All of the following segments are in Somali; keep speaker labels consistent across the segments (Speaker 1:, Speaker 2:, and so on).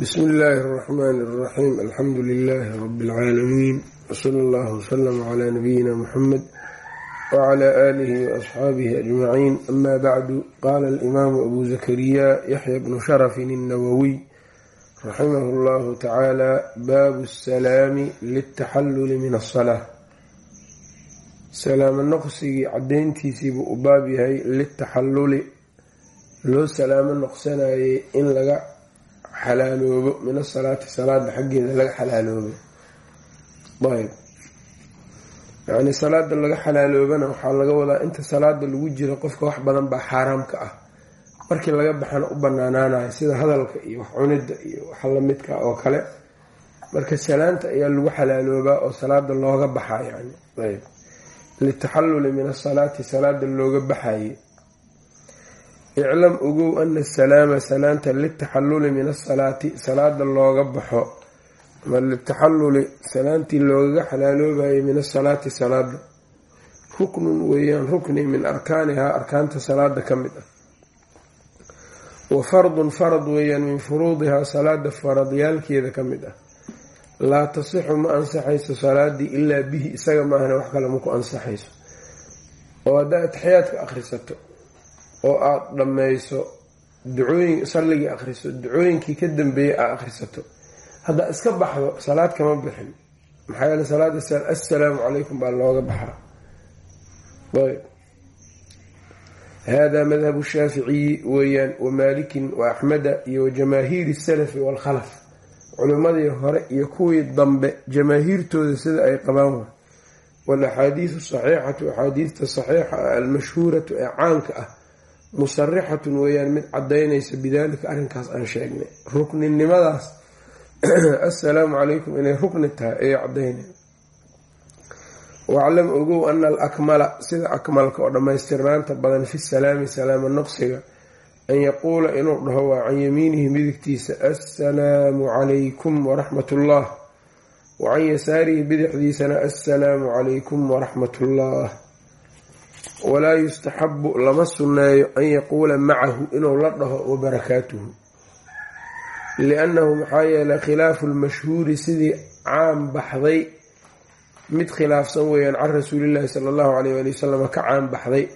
Speaker 1: bsmi illaahi اraxmani اraxiim alxamdu lilaahi rabi اlcaalamiin wsala allahu wslama cla nabiyina muxamed wcla aalihi waasxaabihi ajmaciin ama bacdu qaala alimaamu abu zakariya yaxya bnu sharafin الnawowiy raximahu llahu tacaala baabu salaami liltaxalluli min asalaa salaamo noqsigii cadayntiisiibuu u baab yahay liltaxalluli loo salaamo noqsanayay in laga xalaaloobo. Min asalaati salaada xaggeeda laga xalaaloobo. Ayb yacni salaada laga xalaaloobana waxaa laga wadaa inta salaada lagu jiro qofka wax badan baa xaaraamka ah. Markii laga baxana u banaanaanayo sida hadalka iyo wax cunida iyo wax lamidka oo kale. Marka salaanta ayaa lagu xalaaloobaa oo salaada looga baxaa yani ayb litaxalluli min asalaati salaada looga baxaye iclam ogow ana asalaama salaanta litaxalluli min asalaati salaada looga baxo. Ama litaxalluli salaantii loogaga xalaaloobayo min asalaati salaada ruknun weeyaan rukni min arkaanihaa arkaanta salaada ka mid ah. Wa fardun farad weeyaan min furuudihaa salaada faradyaalkeeda ka mid ah. Laa tasixu ma ansaxayso salaadii ilaa bihi isaga maahna wax kale maku ansaxayso. Oo haddaa ataxiyaadka akhrisato oo aada dhammayso ducooyin salligii akhriso ducooyinkii ka dambeeyay aa akhrisato haddaa iska baxdo salaad kama bixin. Maxaa yeele salaada assalaamu calaykum baa looga baxaa. Ayb. Hada madhabu shaaficiyi weeyaan wa maalikin wa axmeda iyo wa jamaahiiri salafi waalkhalaf culimmadii hore iyo kuwii dambe jamaahiirtooda sida ay qabaan way waalaxaadiidu saxiixatu axaadiista saxiixa ah almashhuuratu ee caanka ah musarixatun weeyaan mid cadaynaysa bidaalika arrinkaas aan sheegnay. Rukninimadaas assalaamu calaykum inay rukni tahay ayay cadaynaya waclam ogow ana alakmala sida akmalka oo dhammaystirnaanta badan fi salaami salaamo noqsiga an yaquula inuu dhaho waa can yamiinihi midigtiisa assalaamu calaykum waraxmat ullah wa can yasaarihi bidixdiisana assalaamu calaykum waraxmat ullah walaa yustaxabu lama sunneeyo an yaquula macahu inuu la dhaho wabarakaatuhu liannahu maxaa yeelay khilaafu lmashhuuri sidii caan baxday mid khilaafsan weeyaan can rasuulillahi sala allahu caleyh ali wasalam ka caan baxday.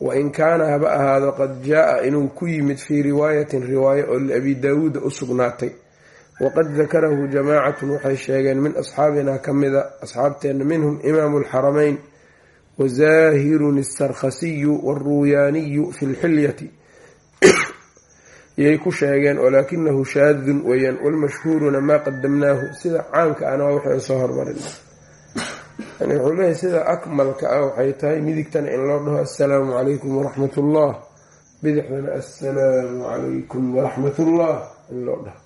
Speaker 1: Wain kaana haba ahaado qad jaa-a inuu ku yimid fii riwaayatin riwaayo oo liabi daawuuda u sugnaatay. Waqad dakarahu jamaacatun waxay sheegeen min asxaabina ka mida asxaabteenna minhum imaamu alxarameyn wazaahirun isarkhasiyu waruuyaaniyu fi lxilyati yay ku sheegeen walaakinahu shaadun weeyaan walmashhuuruna maa qadamnaahu sida caamka ana waa waxaan soo hormarin. Yani wuxuu leeyahay sida akmalka ah waxay tahay midigtana in loo dhaho assalaamu calaykum waraxmat ullah bidixdana assalaamu calaykum waraxmat ullah in loo dhaho.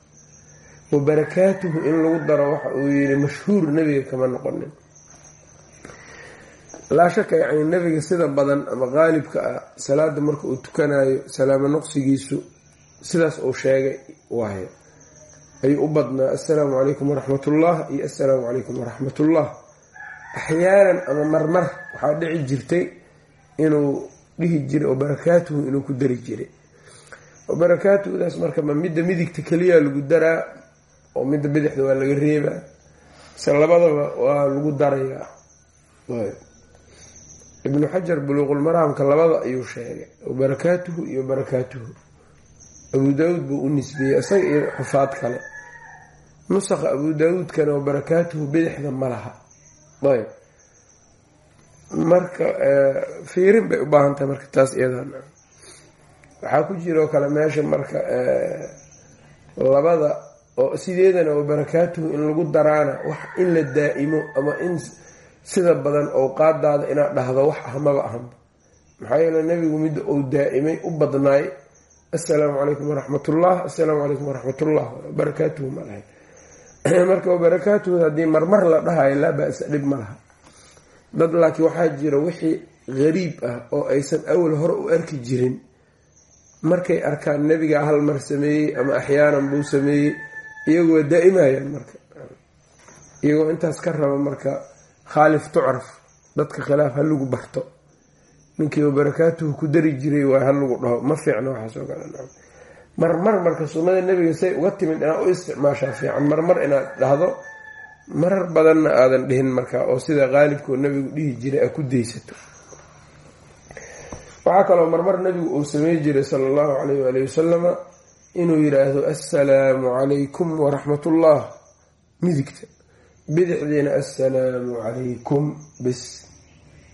Speaker 1: Wabarakaatuhu in lagu daro waxa uu yihi mashhuur nebiga kama noqonin laa shaka yacni nebiga sida badan ama qaalibka ah salaada marka uu tukanayo salaamo noqsigiisu sidaas uu sheegay waaye. Ayuu u badnaa assalaamu calaykum waraxmat ullah iyo assalaamu calaykum waraxmat ullah axyaanan ama marmar waxaa dhici jirtay inuu dhihi jiray oo barakaatuhu inuu ku dari jiray. Oo barakaatuhudaas marka ma midda midigta keliya lagu daraa oo midda bidixda waa laga reebaa se labadaba waa lagu darayaa ibnu xajar buluuqulmaraamka labada ayuu sheegay barakaatuhu iyo barakaatuhu. Abu daawuud buu u nisbeeyey isaga iyo xufaad kale. Nusakha abu daawuudkana oo barakaatuhu bidixda ma laha. Ayb. Marka fiirin bay u baahan tahay marka taas iyadan waxaa ku jiroo kale meesha marka labada oo sideedana oo barakaatuhu in lagu daraana wax in la daa'imo ama in sida badan owqaadaada inaad dhahdo wax ah ahanba maxaa yeele nebigu midda uu daa'imay u badnaay assalaamu calaykum waraxmatullah assalaamu calaykum waraxmatullah barakaatuhu ma lahay. Marka barakaatuhu haddii marmar la dhahayo laa ba-sa dhib ma laha. Dad laakiin waxaa jira wixii gariib ah oo aysan awal hore u arki jirin. Markay arkaan nebiga hal mar sameeyey ama axyaanan buu sameeyey iyagoo waa daa'imayaan marka. Iyagoo intaas ka raba marka khaalif tucraf dadka khilaaf ha lagu barto ninkiiba barakaatuhu ku dari jiray waa ha lagu dhaho. Ma fiicno waxaasoo kale marmar marka sunnada nebiga say uga timid inaad u isticmaashaa fiican. Marmar inaad dhahdo marar badanna aadan dhihin marka oo sida qaalibkoo nebigu dhihi jiray a ku daysato. Waxaa kaloo marmar nebigu uu samey jiray sala allahu calayh waali wasalama inuu yidhaahdo assalaamu calaykum waraxmatullah midigta bidixdiina assalaamu calaykum bis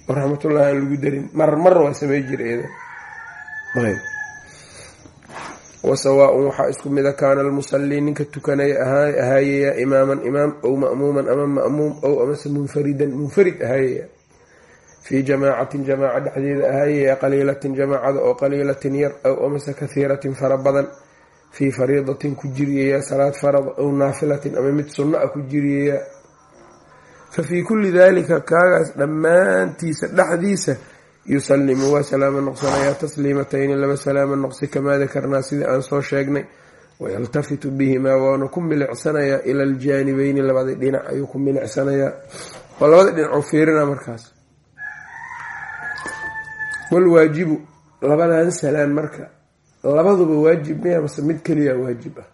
Speaker 1: waraxmatullahi aan lagu darin. Marmar waa samey jira wasawaaun waxaa isku mida kaana almusallii ninka tukanaya ahaayaya imaaman imaam ow ma'muuman ama ma'muum ow amase munfaridan munfarid ahaayaya fii jamaacatin jamaaca dhexdeeda ahaayaya qaliilatin jamaacada oo qaliilatin yar ow amase kahiiratin fara badan. Fii fariidatin ku jiriyaya salaad farad ow naafilatin ama mid sunno a ku jiriyaya fa fii kulli daalika kaagaas dhammaantiisa dhexdiisa yusalimu waa salaamo noqsanayaa tasliimatayni laba salaamo noqsi kamaa dakarnaa sidii aan soo sheegnay wayaltafitu bihimaa waana ku milicsanayaa ila aljaanibayni labada dhinac ayuu ku milicsanayaa oo labada dhinac fiirina markaas walwaajibu labadan salaan marka labaduba waajib miya mase mid keliya waajib ah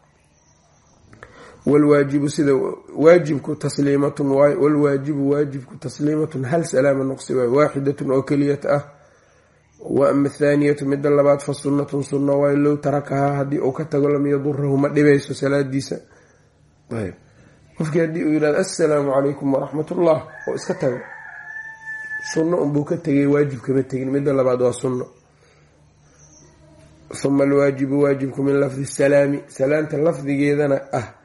Speaker 1: walwaajibu sida waajibku tasliimatun waay walwaajibu waajibku tasliimatun hal salaama noqsi waay waaxidatun oo keliyata ah wa ama athaaniyatu midda labaad fa sunnatun sunno waay low tarakahaa haddii uu ka tago lam yadurahu ma dhibayso salaadiisa ayb qofkii haddii uu yidhahdo assalaamu calaykum waraxmatullah oo iska tago sunno unbuu ka tegay waajib kama tegin midda labaad waa sunno uma alwaajibu waajibku min lafdi salaami salaanta lafdigeedana ah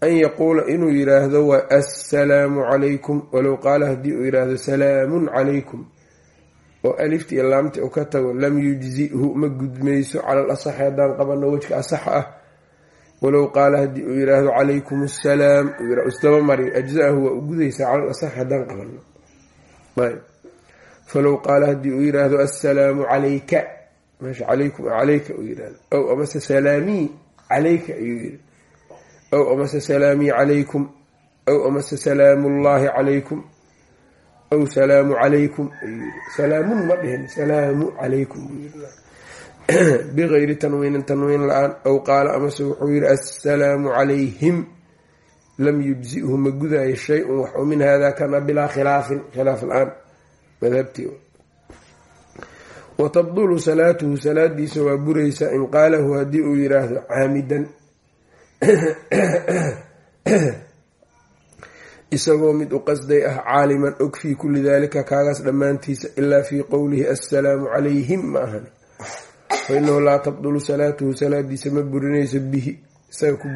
Speaker 1: an yaquula inuu yiraahdo waa assalaamu calaykum. Walow qaala haddii uu yiraahdo salaamun calaykum. Oo alifta iyo laamta u ka tago lam yujzihu. Ma gudmayso cala al haddaan qabano wejka asaxa ah. Walow qaala haddii uu yiraahdo calaykum assalaam isdaba mari ajzaahu. Waa u gudaysaa cala al asaxi haddaan qabano falow qaala haddii uu yiraahdo assalaamu calayka. Meesha calaykum calayka uu yiraahdo ow amase salaamii calayka ayuu yiri ow amase salaamii calaykum ow amase salaamullaahi calaykum ow salaamu calaykum salaamun ma dhihin salaamu calaykum bigayri tanwiinin tanwiin la'aan ow qaala amase wuxuu yiri assalaamu calayhim lam yujzihu ma gudaayo shay-un wax oo min hada kana bilaa khilaafin khilaaf la'aan madhabtii wa tabdulu salaatuhu salaadiisa waa buraysa in qaalahu haddii uu yiraahdo caamidan isagoo mid u qasday ah caaliman og fii kulli daalika kaagaas dhammaantiisa ilaa fii qowlihi assalaamu calayhim ma ahan fa inahu laa tabdulu salaatuhu salaadiisa ma burinayso bihi. Isaga ku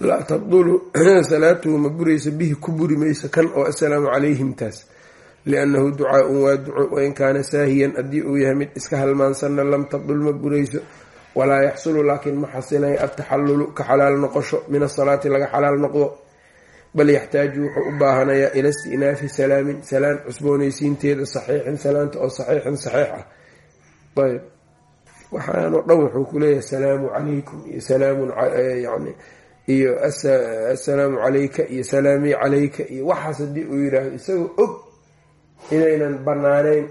Speaker 1: laa tabdulu salaatuhu ma buraysa bihi ku buri mayso kan oo assalaamu calayhim taas liannahu ducaa-un waa duco wain kaana saahiyan haddii uu yahay mid iska halmaansanna lam tabdul ma burayso walaa yaxsulu laakiin ma xasilay altaxallulu ka xalaal noqosho min asalaati laga xalaal noqdo bal yaxtaaju wuxuu u baahanayaa ila istinaafi salaamin salaan cusboonaysiinteeda saxiixin salaanta oo saxiixin saxiix ah ayb waxaanoo dhan wuxuu kuleeyahay salaamu calaykum iyo salaamun yani iyo assalaamu calayka iyo salaamii calayka iyo waxaas haddii uu yidhaahdo isagoo og inaynan banaanayn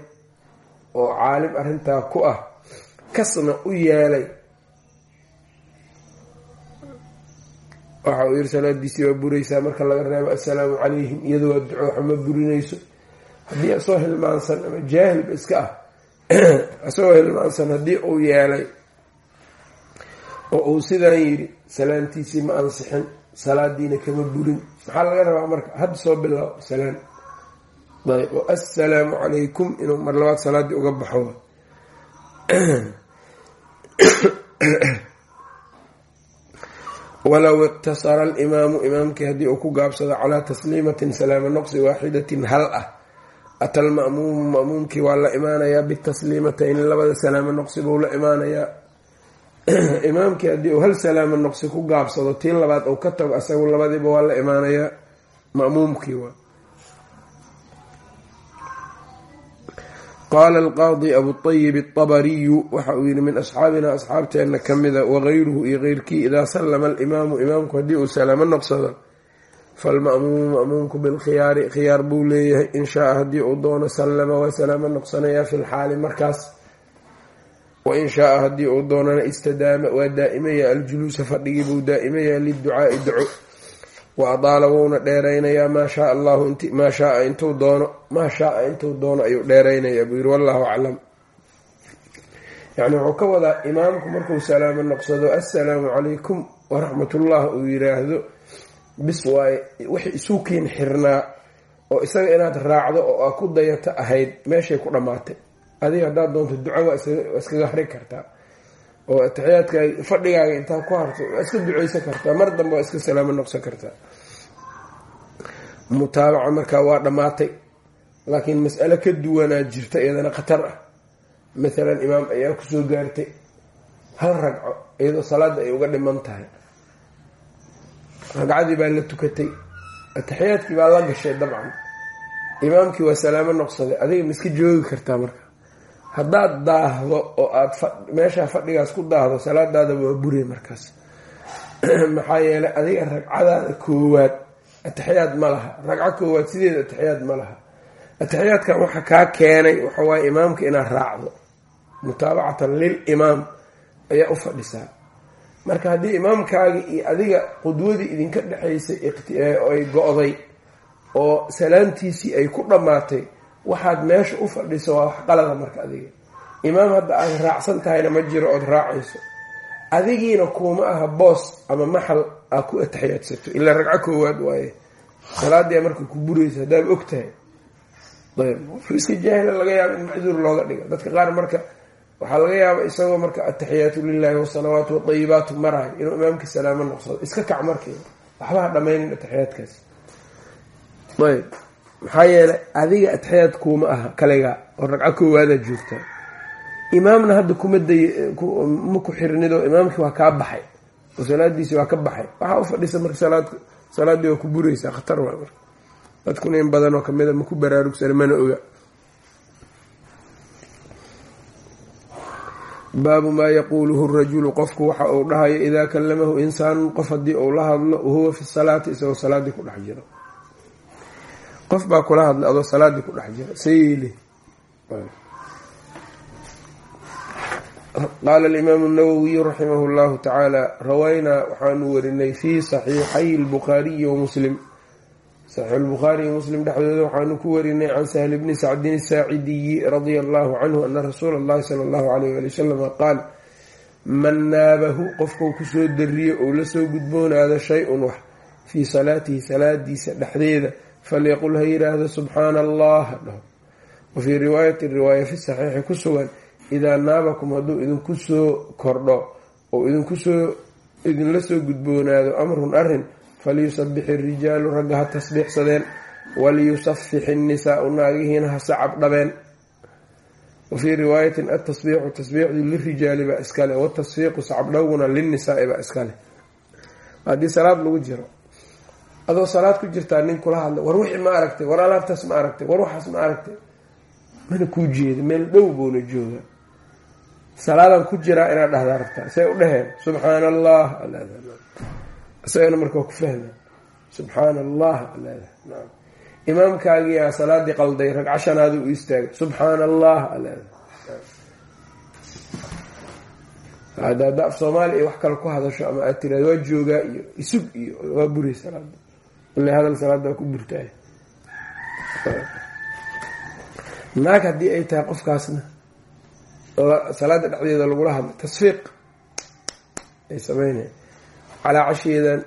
Speaker 1: oo caalim arrintaa ku ah kasna u yeelay. Waxa uu yiri salaadiisii waa buraysaa marka laga reebo assalaamu calayhim iyado waa duco waxma burinayso haddii asagoo hilmaansan ama jaahilba iska ah isagoo hilmaansan haddii uu yeelay oo uu sidaan yidhi salaantiisii ma ansixin salaadiina kama burin maxaa laga rabaa marka hadda soo bilaabo salaan ayb oo assalaamu calaykum inuu mar labaad salaaddii uga baxo. Walow iqtasara alimaamu. Imaamkii haddii uu ku gaabsado calaa tasliimatin salaamo noqsi waaxidatin hal ah. Ata alma'muumu ma'muumkii waa la imaanayaa bitasliimatayni labada salaamo noqsi buu la imaanayaa. Imaamkii haddii uu hal salaamo noqsi ku gaabsado tii labaad uu ka tago asagu labadiiba waa la imaanayaa. Ma'muumkii waa qaala alqaadi abuayib altabariyu waxa uu yihi min asxaabina asxaabteenna ka mida wagayruhu iyo keyrkii idaa sallama alimaamu imaamku haddii uu salaamo noqsado falma'muumu ma'muumku bilkhiyaari khiyaar buu leeyahay in shaaa haddii uu doono sallama waa salaamo noqsanayaa fi lxaali markaas wain shaaa haddii uu doonana istadaama waa daa'imaya aljuluusa fadhigii buu daa'imaya liducaai duco wa adaala wouna dheeraynayaa maa shaa allahu maa shaaa intuu doono maa shaaa intuu doono ayuu dheeraynayaa buu yiri wallahu aclam. Yacni wuxuu ka wadaa imaamku markuu salaamo noqsado assalaamu calaykum waraxmatullah uu yiraahdo bis waaye wixii isuukiin xirnaa oo isaga inaad raacdo oo aa ku dayato ahayd meeshay ku dhammaatay. Adiga haddaad doonto duco waa iskaga hari kartaa oo atixiyaadkaaga fadhigaaga intaa ku harto waa iska duceysan kartaa. Mar dambe waa iska salaamo noqsan kartaa. Mutaabaca markaa waa dhammaatay laakiin mas'alo ka duwanaa jirta iyadana khatar ah. Maalan imaam ayaa ku soo gaartay hal ragco iyadoo salaada ay uga dhiman tahay. Ragcadii baa la tukatay. Atixiyaadkii baa la gashay dabcan. Imaamkii waa salaamo noqsaday. Adiga ma iska joogi kartaa marka haddaad daahdo oo aada meeshaa fadhigaas ku daahdo salaadaada waa bure markaas. Maxaa yeelay adiga ragcadaada koowaad atixiyaad ma laha. Ragco koowaad sideeda atixiyaad ma laha. Atixiyaadkan waxa kaa keenay waxawaaye imaamka inaad raacdo. Mutaabacatan lil imaam ayaa u fadhisaa. Marka haddii imaamkaagi iyo adiga qudwadii idinka dhexaysay ay go-day oo salaamtiisii ay ku dhammaatay waxaad meesha u fadhiso waa wax qalada marka adiga. Imaam hadda aad raacsan tahayna ma jiro ood raacayso. Adigiina kuuma aha boos ama maxal aa ku ataxiyaadsato ilaa ragco koowaad waaye. Salaadia marka ku buraysa haddaad og tahay ayb iska jaahila laga yaaba in macduur looga dhigo. Dadka qaar marka waxaa laga yaaba isagoo marka ataxiyaatu lilahi wasalawaatu wadayibaatu marayo inuu imaamka salaamo noqsado. Iska kac markiiba waxba ha dhamaynin ataxiyaadkaas ayb maxaa yeelay adiga atixiyaad kuuma aha kaligaa oo ragco koowaadaa joogtaa imaamna hadda kuma day ma ku xirnido imaamkii waa kaa baxay oo salaadiisi waa ka baxay. Waxaa u fadhisa marka salaad salaaddii waa ku buraysaa khatar waa marka. Dadkuna in badan oo kamida maku baraarugsana mana oga. Baabu maa yaquuluhu rajulu qofku waxa uu dhahayo idaa kalamahu insaanun qof haddii uu la hadlo wahuwa fi salaati isagoo salaaddii ku dhex jiro qof baa kula hadlay adoo salaaddii ku dhex jira sayli qaala alimaamu اnawowiyu raximah اllahu tacaala rawaynaa waxaanu warinay fii saxiixay lbukhaariyi wa muslim saxiix lbukhaariyi muslim dhexdooda waxaanu ku warinay can sahli bni sacdin asaacidiyi radia allahu canhu ana rasuula اllahi sala allahu alayh ali wasalama qaal man naabahu qofkau kusoo dariyo ou lasoo gudboonaado shay-un wax fii salaatihi salaadiisa dhexdeeda falyaqul ha yiraahdo subxaana allah dhaho wa fii riwaayati riwaaya fi saxiixi ku sugan idaa naabakum hadduu idinku soo kordho oo idinkusoo idinla soo gudboonaado amrun arrin falyusabix irijaalu ragga ha tasbiixsadeen waliyusafix innisaau naagihiina ha sacab dhabeen wa fii riwaayatin atasbiixu tasbiixdii lirijaali baa iskale watasfiiqu sacabdhowguna linnisaai baa iskale adoo salaad ku jirtaa nin kula hadla. War wixii ma aragtay war alaabtaas ma aragtay war waxaas ma aragtay. Mana kuu jeeda meel dhow buuna jooga. Salaadan ku jiraa inaad dhahdaa rabtaa say u dhaheen subxaana allah isagana marka waa ku fahma subxaana allah imaamkaagiyaa salaadii qalday ragco shanaadi u istaagay subxaana allah hadda af soomaaliya wax kale ku hadasho ama aad tiraad waa joogaa iyo isug iyo waa buray salaada ila hadal salaada ku burtaay naag haddii ay tahay qofkaasna salaada dhexdeeda lagula hadlo tasfiiq ay sameynaya calaacasheedan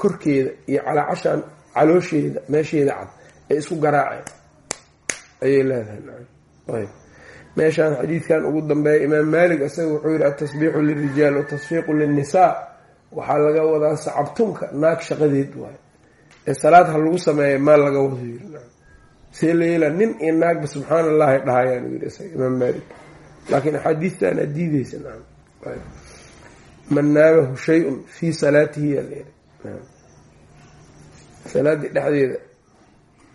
Speaker 1: korkeeda iyo calaacashan caloosheeda meesheeda cad ay isku garaaceen. Ayay leedahay meeshaan xadiidkan ugu dambeeya imaam maalik isaga wuxuu yihi atasbiixu lirijaal watasfiiqu lilnisaa waxaa laga wadaa sacabtunka naag shaqadeed waayo ee salaad ha lagu sameeya maa laga wado see layeela nin iyo naagba subxaana allahi dhahayaan yiri isaga imaam maalik. Laakiin axaadiistan aad diideysa man naabahu shay-un fii salaatihi alayiri salaadii dhexdeeda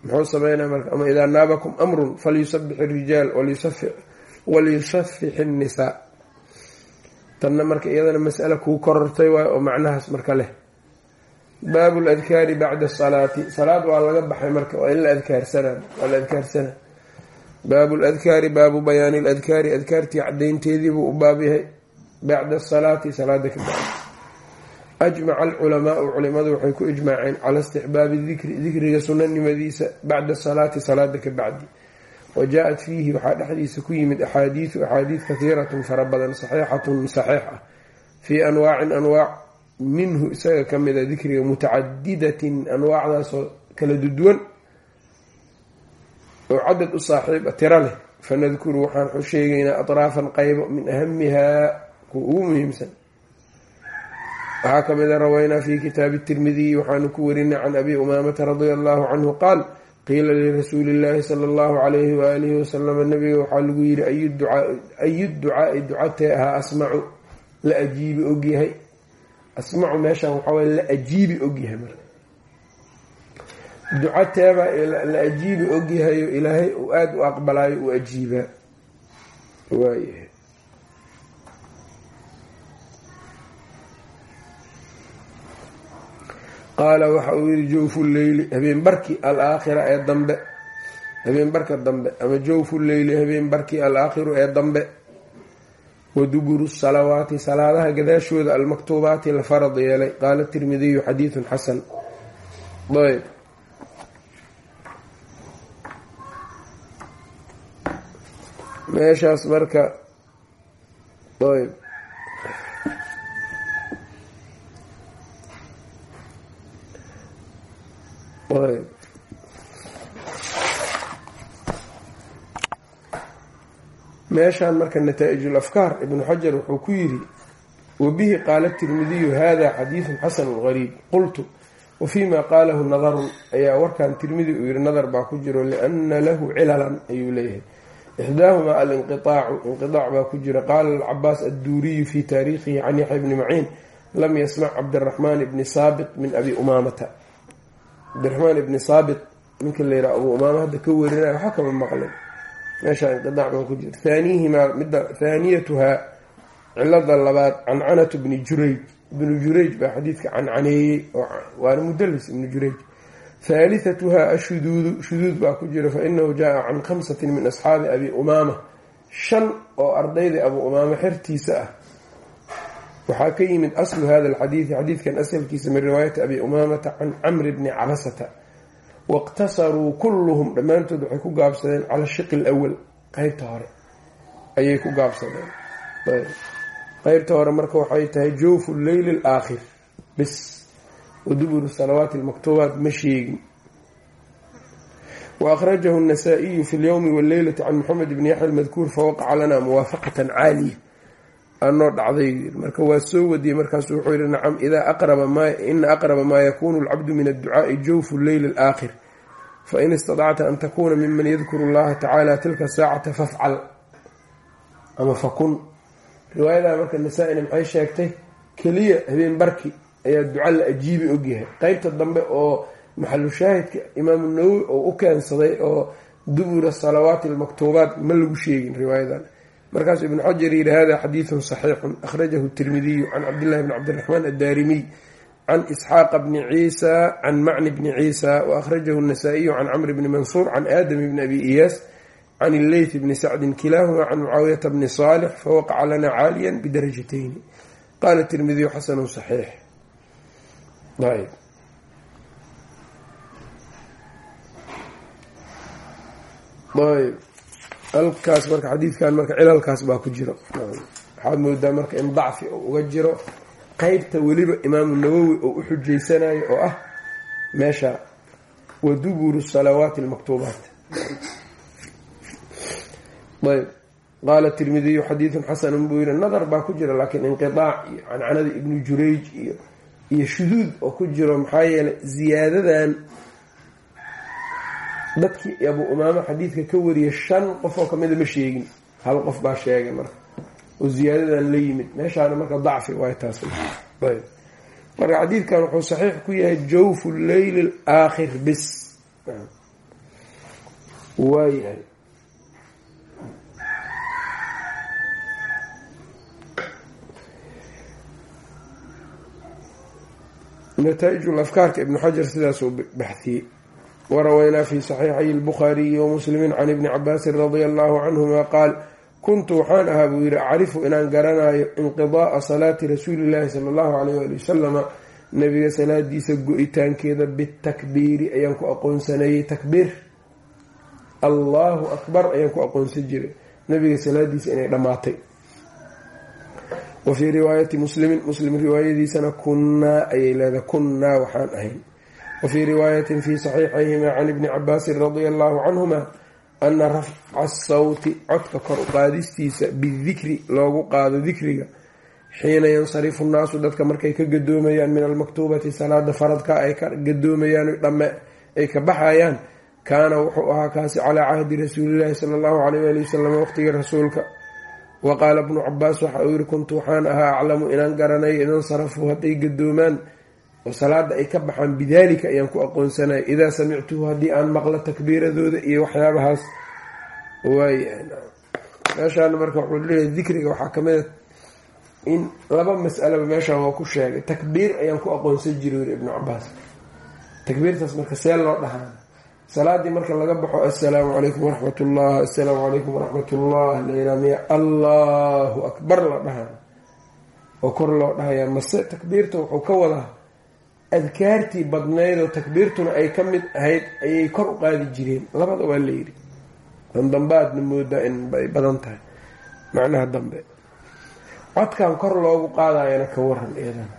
Speaker 1: muxuu sameynaya marka ama idaa naabakum amrun falyusabix irijaal waliyusafix innisaa tanna marka iyadana mas'ala kuu korortay waayo oo macnahaas marka leh baabu ladkaari bacda asalaati salaad waa laga baxay marka waa in la adkaarsanaa waa la adkaarsana. Baabu ladkaari baabu bayaani ladkaari adkaartii cadaynteediibuu u baab yahay bacda asalaati salaada ka ajmaca alculamaau culimadu waxay ku ijmaaceen cala istixbaabi dikri dikriga sunanimadiisa bacda salaati salaada ka bacdi. Wa jaa-at fiihi waxaa dhexdiisa ku yimid axaadiidu axaadiid kahiiratun fara badan saxiixatun saxiix ah fii anwaacin anwaac minhu isaga ka mida dikriga mutacadidatin anwaacdaasoo kala duduwan oo cadad u saaxiib tiro leh. Fanadkuru waxaan sheegaynaa atraafan qaybo min ahamihaa kuwa ugu muhiimsan. Waxaa ka mida rawaynaa fi kitaabi tirmidiyi waxaanu ku warinay can abi umaamata radia allahu canhu qaal qiila lirasuuli illaahi sala allahu calayhi waalihi wasalama nabiga waxaa lagu yidhi ayu ducaai ducatee ahaa asmacu la ajiibi ogyahay asmacu meeshan waxaaway la ajiibi ogyahay marka. Ducateebaa la ajiibi ogyahayo ilaahay uu aada u aqbalaayo u ajiibaa waayahay qaala waxa uu yihi jawfu leyli habeenbarki alaakhira ee dambe. Habeenbarka dambe. Ama jawfu leyli habeenbarki alaakhiru ee dambe wa duburu salawaati salaadaha gadaashooda almaktuubaati la farad yeelay qaala tirmidiyu xadiidun xasan ayb meeshaas marka ayb ayb meeshaan marka nataa-ijul afkaar ibnu xajar wuxuu ku yidhi wabihi qaala tirmidiyu hada xadiidun xasanu gariib. Qultu wa fii ma qaalahu nadarun. Ayaa warkan tirmidi uu yihi nadar baa ku jiro liana lahu cilalan ayuu leeyahay. Ixdaahumaa alinqiaacu inqiaac baa ku jira. Qaala alcabaas adduuriyu fi taariikhihi can yaxya bni maciin lam yasmac cabdiraxmaan bni saabit min abi umaamata. Cabdiraxmaan ibni saabit ninka la yidhaha abuu umaama hadda ka warinaya waxaa kama maqlin haaniyatuhaa cilada labaad cancanatu bni jurayj. Ibnu jurayj baa xadiidka cancaneeyey waana mudalis ibnu jurayj. Haaliatuhaa ashuduudu shuduud baa ku jira fainahu jaa can khamsatin min asxaabi abi umaama. Shan oo ardayda abuu umaama xertiisa ah. Waxaa ka yimid aslu hada alxadiidi xadiidkan asalkiisa min riwaayati abi umaamata can camri bni cabasata waqtasaruu kulluhum dhammaantood waxay ku gaabsadeen cala shiqi lwal qeybta hore ayay ku gaabsadeen qeybta hore marka waxay tahay jawfu leyli alaakhir bis waduburu salawaati almaktuubaat ma sheegin waakhrajahu الnasaa-iyu fi اlyowmi wاlleylati can moxamed bni yaxya almadkuur fawaqaca lana muwaafaqatan caaliya anoo dhacday. Marka waa soo wadiyey markaasu wuxuu yihi nacam ina aqraba maa yakunu alcabdu min adducaai jawfu leyli alaakhir. Fain istadacta an takuna miman yadkuru اllaha tacaala tilka saacata fafcal. Ama fakun. Riwaayadaa marka nasaa-ina maxay sheegtay keliya habeen barki ayaa duca la ajiibi ogyahay qeybta dambe oo maxalu shaahidka imaamu nawowi oo u keensaday oo dubura salawaati almaktuubaat ma lagu sheegin riwaayadan markaasuu ibnu xajar yihi hada xadiidun saxiixun. Akhrajahu tirmidiyu can cabdillahi bni cabdiraxmaan addaarimiy can isxaaqa bni ciisa can macni bni ciisa waakhrajahu nasaa-iyu can camri bni mansuur can aadami bni abi iyaas can illeyth bni sacdin kilaahuma can mucaawiyata bni saalix fawaqaca lana caaliya bidarajatayni. Qaala tirmidiyu xasanu saxiix. Ayb ayb halkaas marka xadiidkan marka cilalkaas baa ku jiro. Waxaad moodaa marka in dacfi oo uga jiro qeybta weliba imaamu nawowi oo u xujeysanayo oo ah meesha wa duburu salawaati almaktuubaat. Ayb. Qaala tirmidiyu xadiidun xasanun buu yihi nadar baa ku jira laakiin inqiaac iyo cancanada ibnu jurayj iyo iyo shuduud oo ku jiro maxaa yeelay ziyaadadan dadkii abuu umaama xadiidka ka wariyay shan qof oo kamida ma sheegin. Hal qof baa sheegay marka. Oo ziyaadadan la yimid. Meeshaana marka dacfi waay taas marka xadiidkan wuxuu saxiix ku yahay jawfu leyli alaakhir bis. Waayahay nataaijul afkaarka ibnu xajar sidaasuu baxiyey warawaynaa fi saxiixay lbukhaariyi wamuslimi can ibni cabaasin radia allahu canhuma qaal kuntu waxaan ahaa buu yihi acrifu inaan garanayo inqidaaa salaati rasuuli llahi sala allahu alayh ali wasalama nabiga salaadiisa go-itaankeeda bitakbiiri ayaan ku aqoonsanayey takbiir allahu akbar ayaan ku aqoonsan jiray nabiga salaadiisa inay dhammaatay wa fii riwaayati muslimin muslim riwaayadiisana kunnaa ayay leedahay kunnaa waxaan ahayn wa fii riwaayatin fii saxiixayhima can ibni cabaasin radia allahu canhuma ana rafca sawti codka kor u qaadistiisa bidikri loogu qaado dikriga xiina yansarifu nnaasu dadka markay ka gadoomayaan min almaktuubati salaada faradka ay ka gadoomayaan dhamme ay ka baxayaan kaana wuxuu ahaa kaasi calaa cahdi rasuulillahi sala allahu alayh ali wasalam waqtigii rasuulka wa qaala bnu cabaas waxa uu yihi kuntu waxaan ahaa aclamu inaan garanayo idansarafuu hadday gadoomaan oo salaada ay ka baxaan bidaalika ayaan ku aqoonsanaya idaa samictuhu haddii aan maqlo takbiiradooda iyo waxyaabahaas. Waay meeshaan marka wuxuu leeyahay dikriga waxaa ka mid a in laba mas'alaba meeshaan waa ku sheegay. Takbiir ayaan ku aqoonsan jiray yiri ibnu cabaas takbiirtaas marka see loo dhahaa salaadii marka laga baxo assalaamu calaykum waraxmat ullah assalaamu calaykum waraxmat ullah laylamiya allahu akbar la dhahaa. Oo kor loo dhahayaa mase takbiirta wuxuu ka wadaa adkaartii badnayd oo takbiirtuna ay ka mid ahayd ayay kor u qaadi jireen. Labada waa layidhi dan dambaadna moodaa in ay badan tahay. Macnaha dambe. Codkan kor loogu qaadayana ka waran iyadana.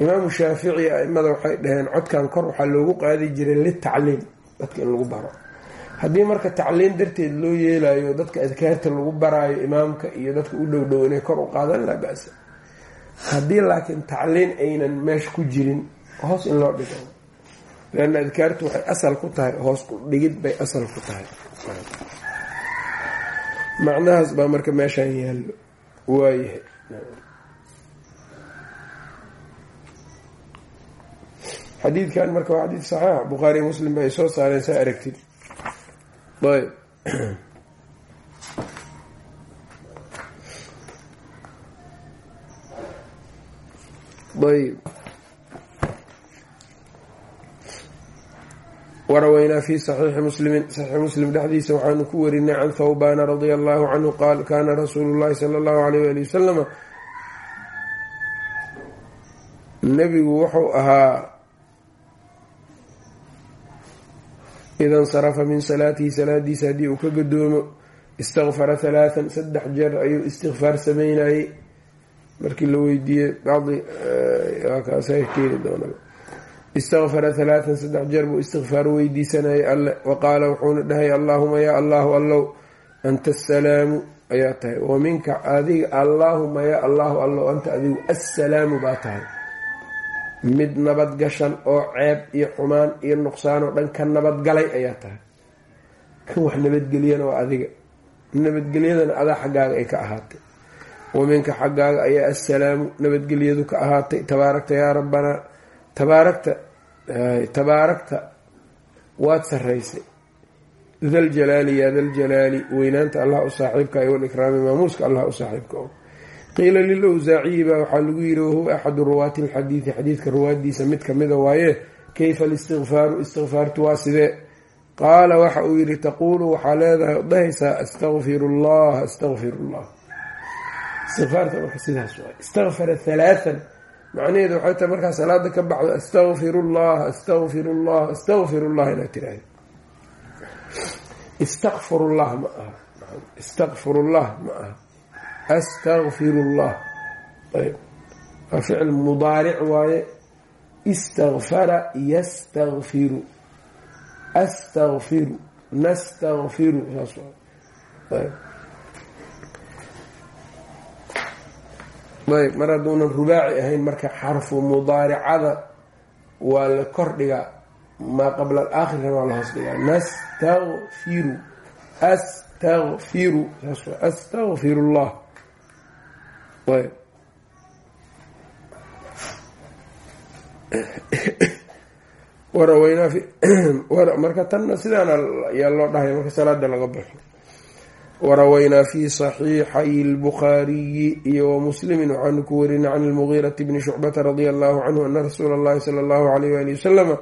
Speaker 1: Imaamu shaafici aimada waxay dhaheen codkan kor waxaa loogu qaadi jiray litacliim. Dadka in lagu baro. Haddii marka tacliim darteed loo yeelayo dadka adkaarta lagu baraayo imaamka iyo dadka u dhow dhow inay kor u qaadaan laa ba-sa. Haddii laakiin tacliin aynan meesha ku jirin hoos in loo dhigo. Leanna adkaartu waxay asal ku tahay hoos u dhigid bay asal ku tahay. Macnahaas baa marka meeshaan yaallo waayahay. Xadiidkan marka waa xadiid saxiix bukhaariy muslim ba soo saareen saa aragtid. Ayb. Ayb waraweynaa fi saxiixi muslimin saxiix muslim dhexdiisa waxaanu ku warinay can thawbaana radia allahu canhu qaal kaana rasuulu llahi sala allahu alayh ali wasalama nebigu wuxuu ahaa ida insarafa min salaatihi salaadiisa haddii uu ka gadoomo istakfara halaathan saddex jeer ayuu istikfaar sameynayey markii la weydiiyey bacdi keeni istakfara halaathan saddex jeer buu istikfaar weydiisanayay alle. Wa qaala wuxuuna dhahay allaahuma yaa allahu allow anta asalaamu ayaa tahay. Wa minka adiga allaahuma yaa allahu allow anta adigu assalaamu baa tahay. Mid nabadgashan oo ceeb iyo xumaan iyo nuqsaan oo dhan ka nabadgalay ayaa tahay. Kan wax nabadgeliyana waa adiga. Nabadgelyadana adaa xaggaaga ay ka ahaatay. Wa minka xaggaaga ayaa assalaamu nabadgelyadu ka ahaatay tabaarakta yaa rabbanaa tabaarakta tabaarakta waad saraysay daljalaali yaa daljalaali weynaanta allah u saaxiibka iyo walikraami maamuuska allah u saaxiibka o qiila lilawsaaciyi baa waxaa lagu yiri wahuwa axadu ruwaati lxadiidi xadiidka ruwaadiisa mid kamida waaye kayfa alistikfaaru istikfaartu waa sidee? Qaala waxa uu yihi taquulu waxaa leedahay dhahaysaa astaqfiru llah astaqfir llah istikfaarta marka sidaas waay. Istakfara halaathan macnaheedu waxay tahay markaa salaada ka baxdo astaqfiru llah astaqfiru llah astaqfiru llah inaad tiraahda istakfir llah ma aha. Istakfir llah ma aha. Astaqfiru llah ayb waa ficil mudaaric waaye. Istakfara yastakfiru astaqfiru nastakfiru saas ayb ayb mar hadduunan rubaaci ahayn marka xarfu mudaaricada waa la kordhigaa maa qabla alaakhirkan waa la hoos dhigaa. Saas waa astaqfiru llah ayb waraweynaa marka tanna sidaana ayaa loo dhahay marka salaada laga baxo warawaynaa fi صaxiixay اlbukhaariyi iyo wamuslimi waxaanu ku warinay can اlmugiirati bni shucbata radia allahu canhu ana rasuula اllahi salى اllahu alayh ali wasalama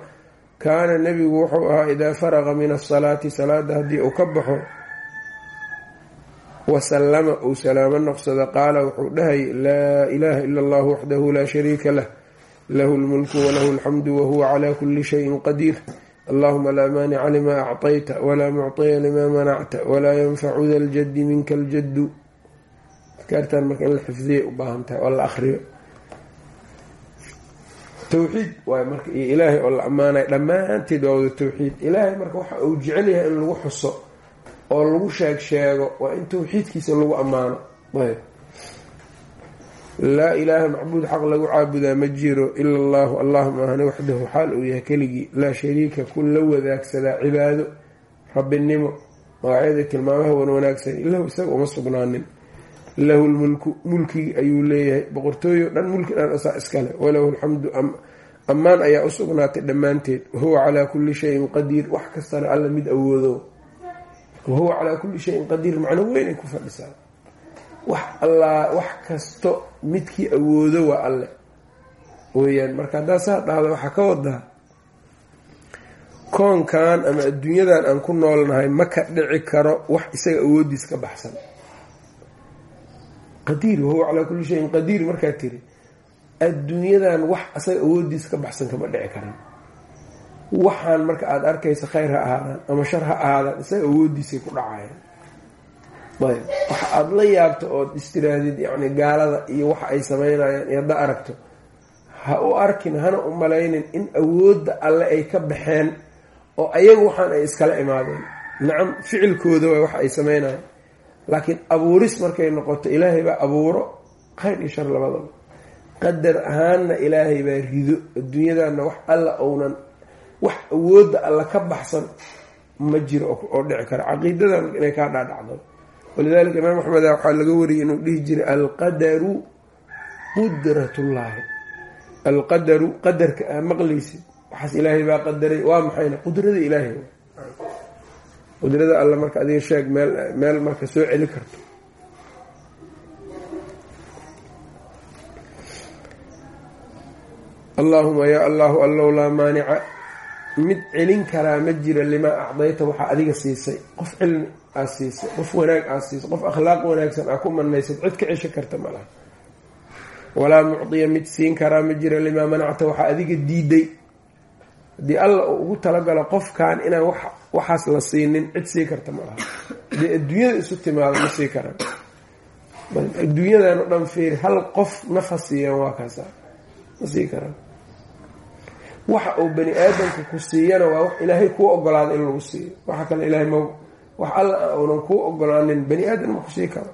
Speaker 1: kaana nebigu wuxuu ahaa idaa faraqa min asalaati salaada haddii uu ka baxo wasallama uu salaamo noqsado qaala wuxuu dhahay laa ilaaha ila allahu waxdahu laa shariika lah lahu lmulku walahu alxamdu wahuwa calaa kuli shayin qadiir allahuma laa maanica limaa acطayta walaa mucطiya limaa manacta walaa yanfacu da ljaddi minka ljaddu adkaartan marka in la xifdiyay u baahan tahay oo la akriyo towxiid waay marka iyo ilaahay oo la ammaanay dhammaanteed waa wada towxiid ilaahay marka waxa uu jecel yahay in lagu xuso oo lagu sheeg sheego waa in towxiidkiisa lagu ammaano laa ilaaha macbuud xaq lagu caabudaa ma jiro ila allahu. Allah maahane waxdahu xaal uu yahay keligii. Laa shariika kun la wadaagsadaa cibaado rabbinimo magacyada tilmaamaha wan wanaagsan ilahu isaga uma sugnaanin. Lahu lmulku mulkigi ayuu leeyahay. Boqortooyo dhan mulki dhan asaa iskale walahu alxamdu ammaan ayaa u sugnaatay dhammaanteed. Wahuwa calaa kulli shayin qadiir. Wax kastana alla mid awoodo. Wahuwa calaa kulli shayin qadiir. Macno weynay ku fadhisaa wax allaa wax kasto midkii awoodo waa alle. Weyaan marka haddaa saa dhahdo waxaa ka wadaa koonkan ama adduunyadan aan ku noolnahay ma ka dhici karo wax isaga awoodiis ka baxsan. Qadiir wahuwa calaa kulli shayin qadiir markaa tiri adduunyadan wax isaga awoodiis ka baxsan kama dhici karan waxaan marka aada arkaysa khayr ha ahaadaan ama shar ha ahaadaan isaga awoodiisay ku dhacayaan ayb. Waxa aada la yaabto ood istiraadid yacni gaalada iyo waxa ay sameynayaan iyo hadda aragto ha u arkin hana u malaynin in awoodda alle ay ka baxeen oo ayagu waxaan ay iskala imaadeen. Nacam ficilkooda waa waxa ay sameynayaan. Laakiin abuuris markay noqoto ilaahay baa abuuro khayr iyo shar labadaba qadar ahaanna ilaahay baa rido adduunyadanna wax alla ounan wax awoodda alla ka baxsan ma jiro oo dhici kara. Caqiidadan inay kaa dhaadhacdo walidalika imaam axmed waxaa laga wariyay inuu dhihi jiray alqadaru qudratullaahi. Alqadaru qadarka aa maqlaysid waxaas ilaahay baa qadaray. Waa maxayna? Qudrada ilaahay. Qudrada alla marka adiga sheeg meel meel marka soo celi karto. Allaahuma yaa allahu allow laa maanica. Mid celin karaa ma jira limaa acdayta waxaa adiga siisay. Qof cilmi aad siisay qof wanaag aad siisay qof akhlaaq wanaagsan aa ku manaysad cid ka cesho karta ma laha. Walaa mucdiya mid siin karaa ma jira limaa manacta waxaa adiga diiday. Haddii alla ugu talagalo qofkan inaan waxaas la siinin cid sii karta ma laha. Hadii adduunyada isu timaado ma sii karaan. Adduunyadan o dhan fiiri hal qof nafa siiyaan waa kaasa ma sii karaan. Waxa uu bani aadamka ku siiyana waa wax ilaahay kuu ogolaada in lagu siiyo. Waxa kale ilahay ma wax alla uunan kuu ogolaanin bani aadam ma ku sii karo.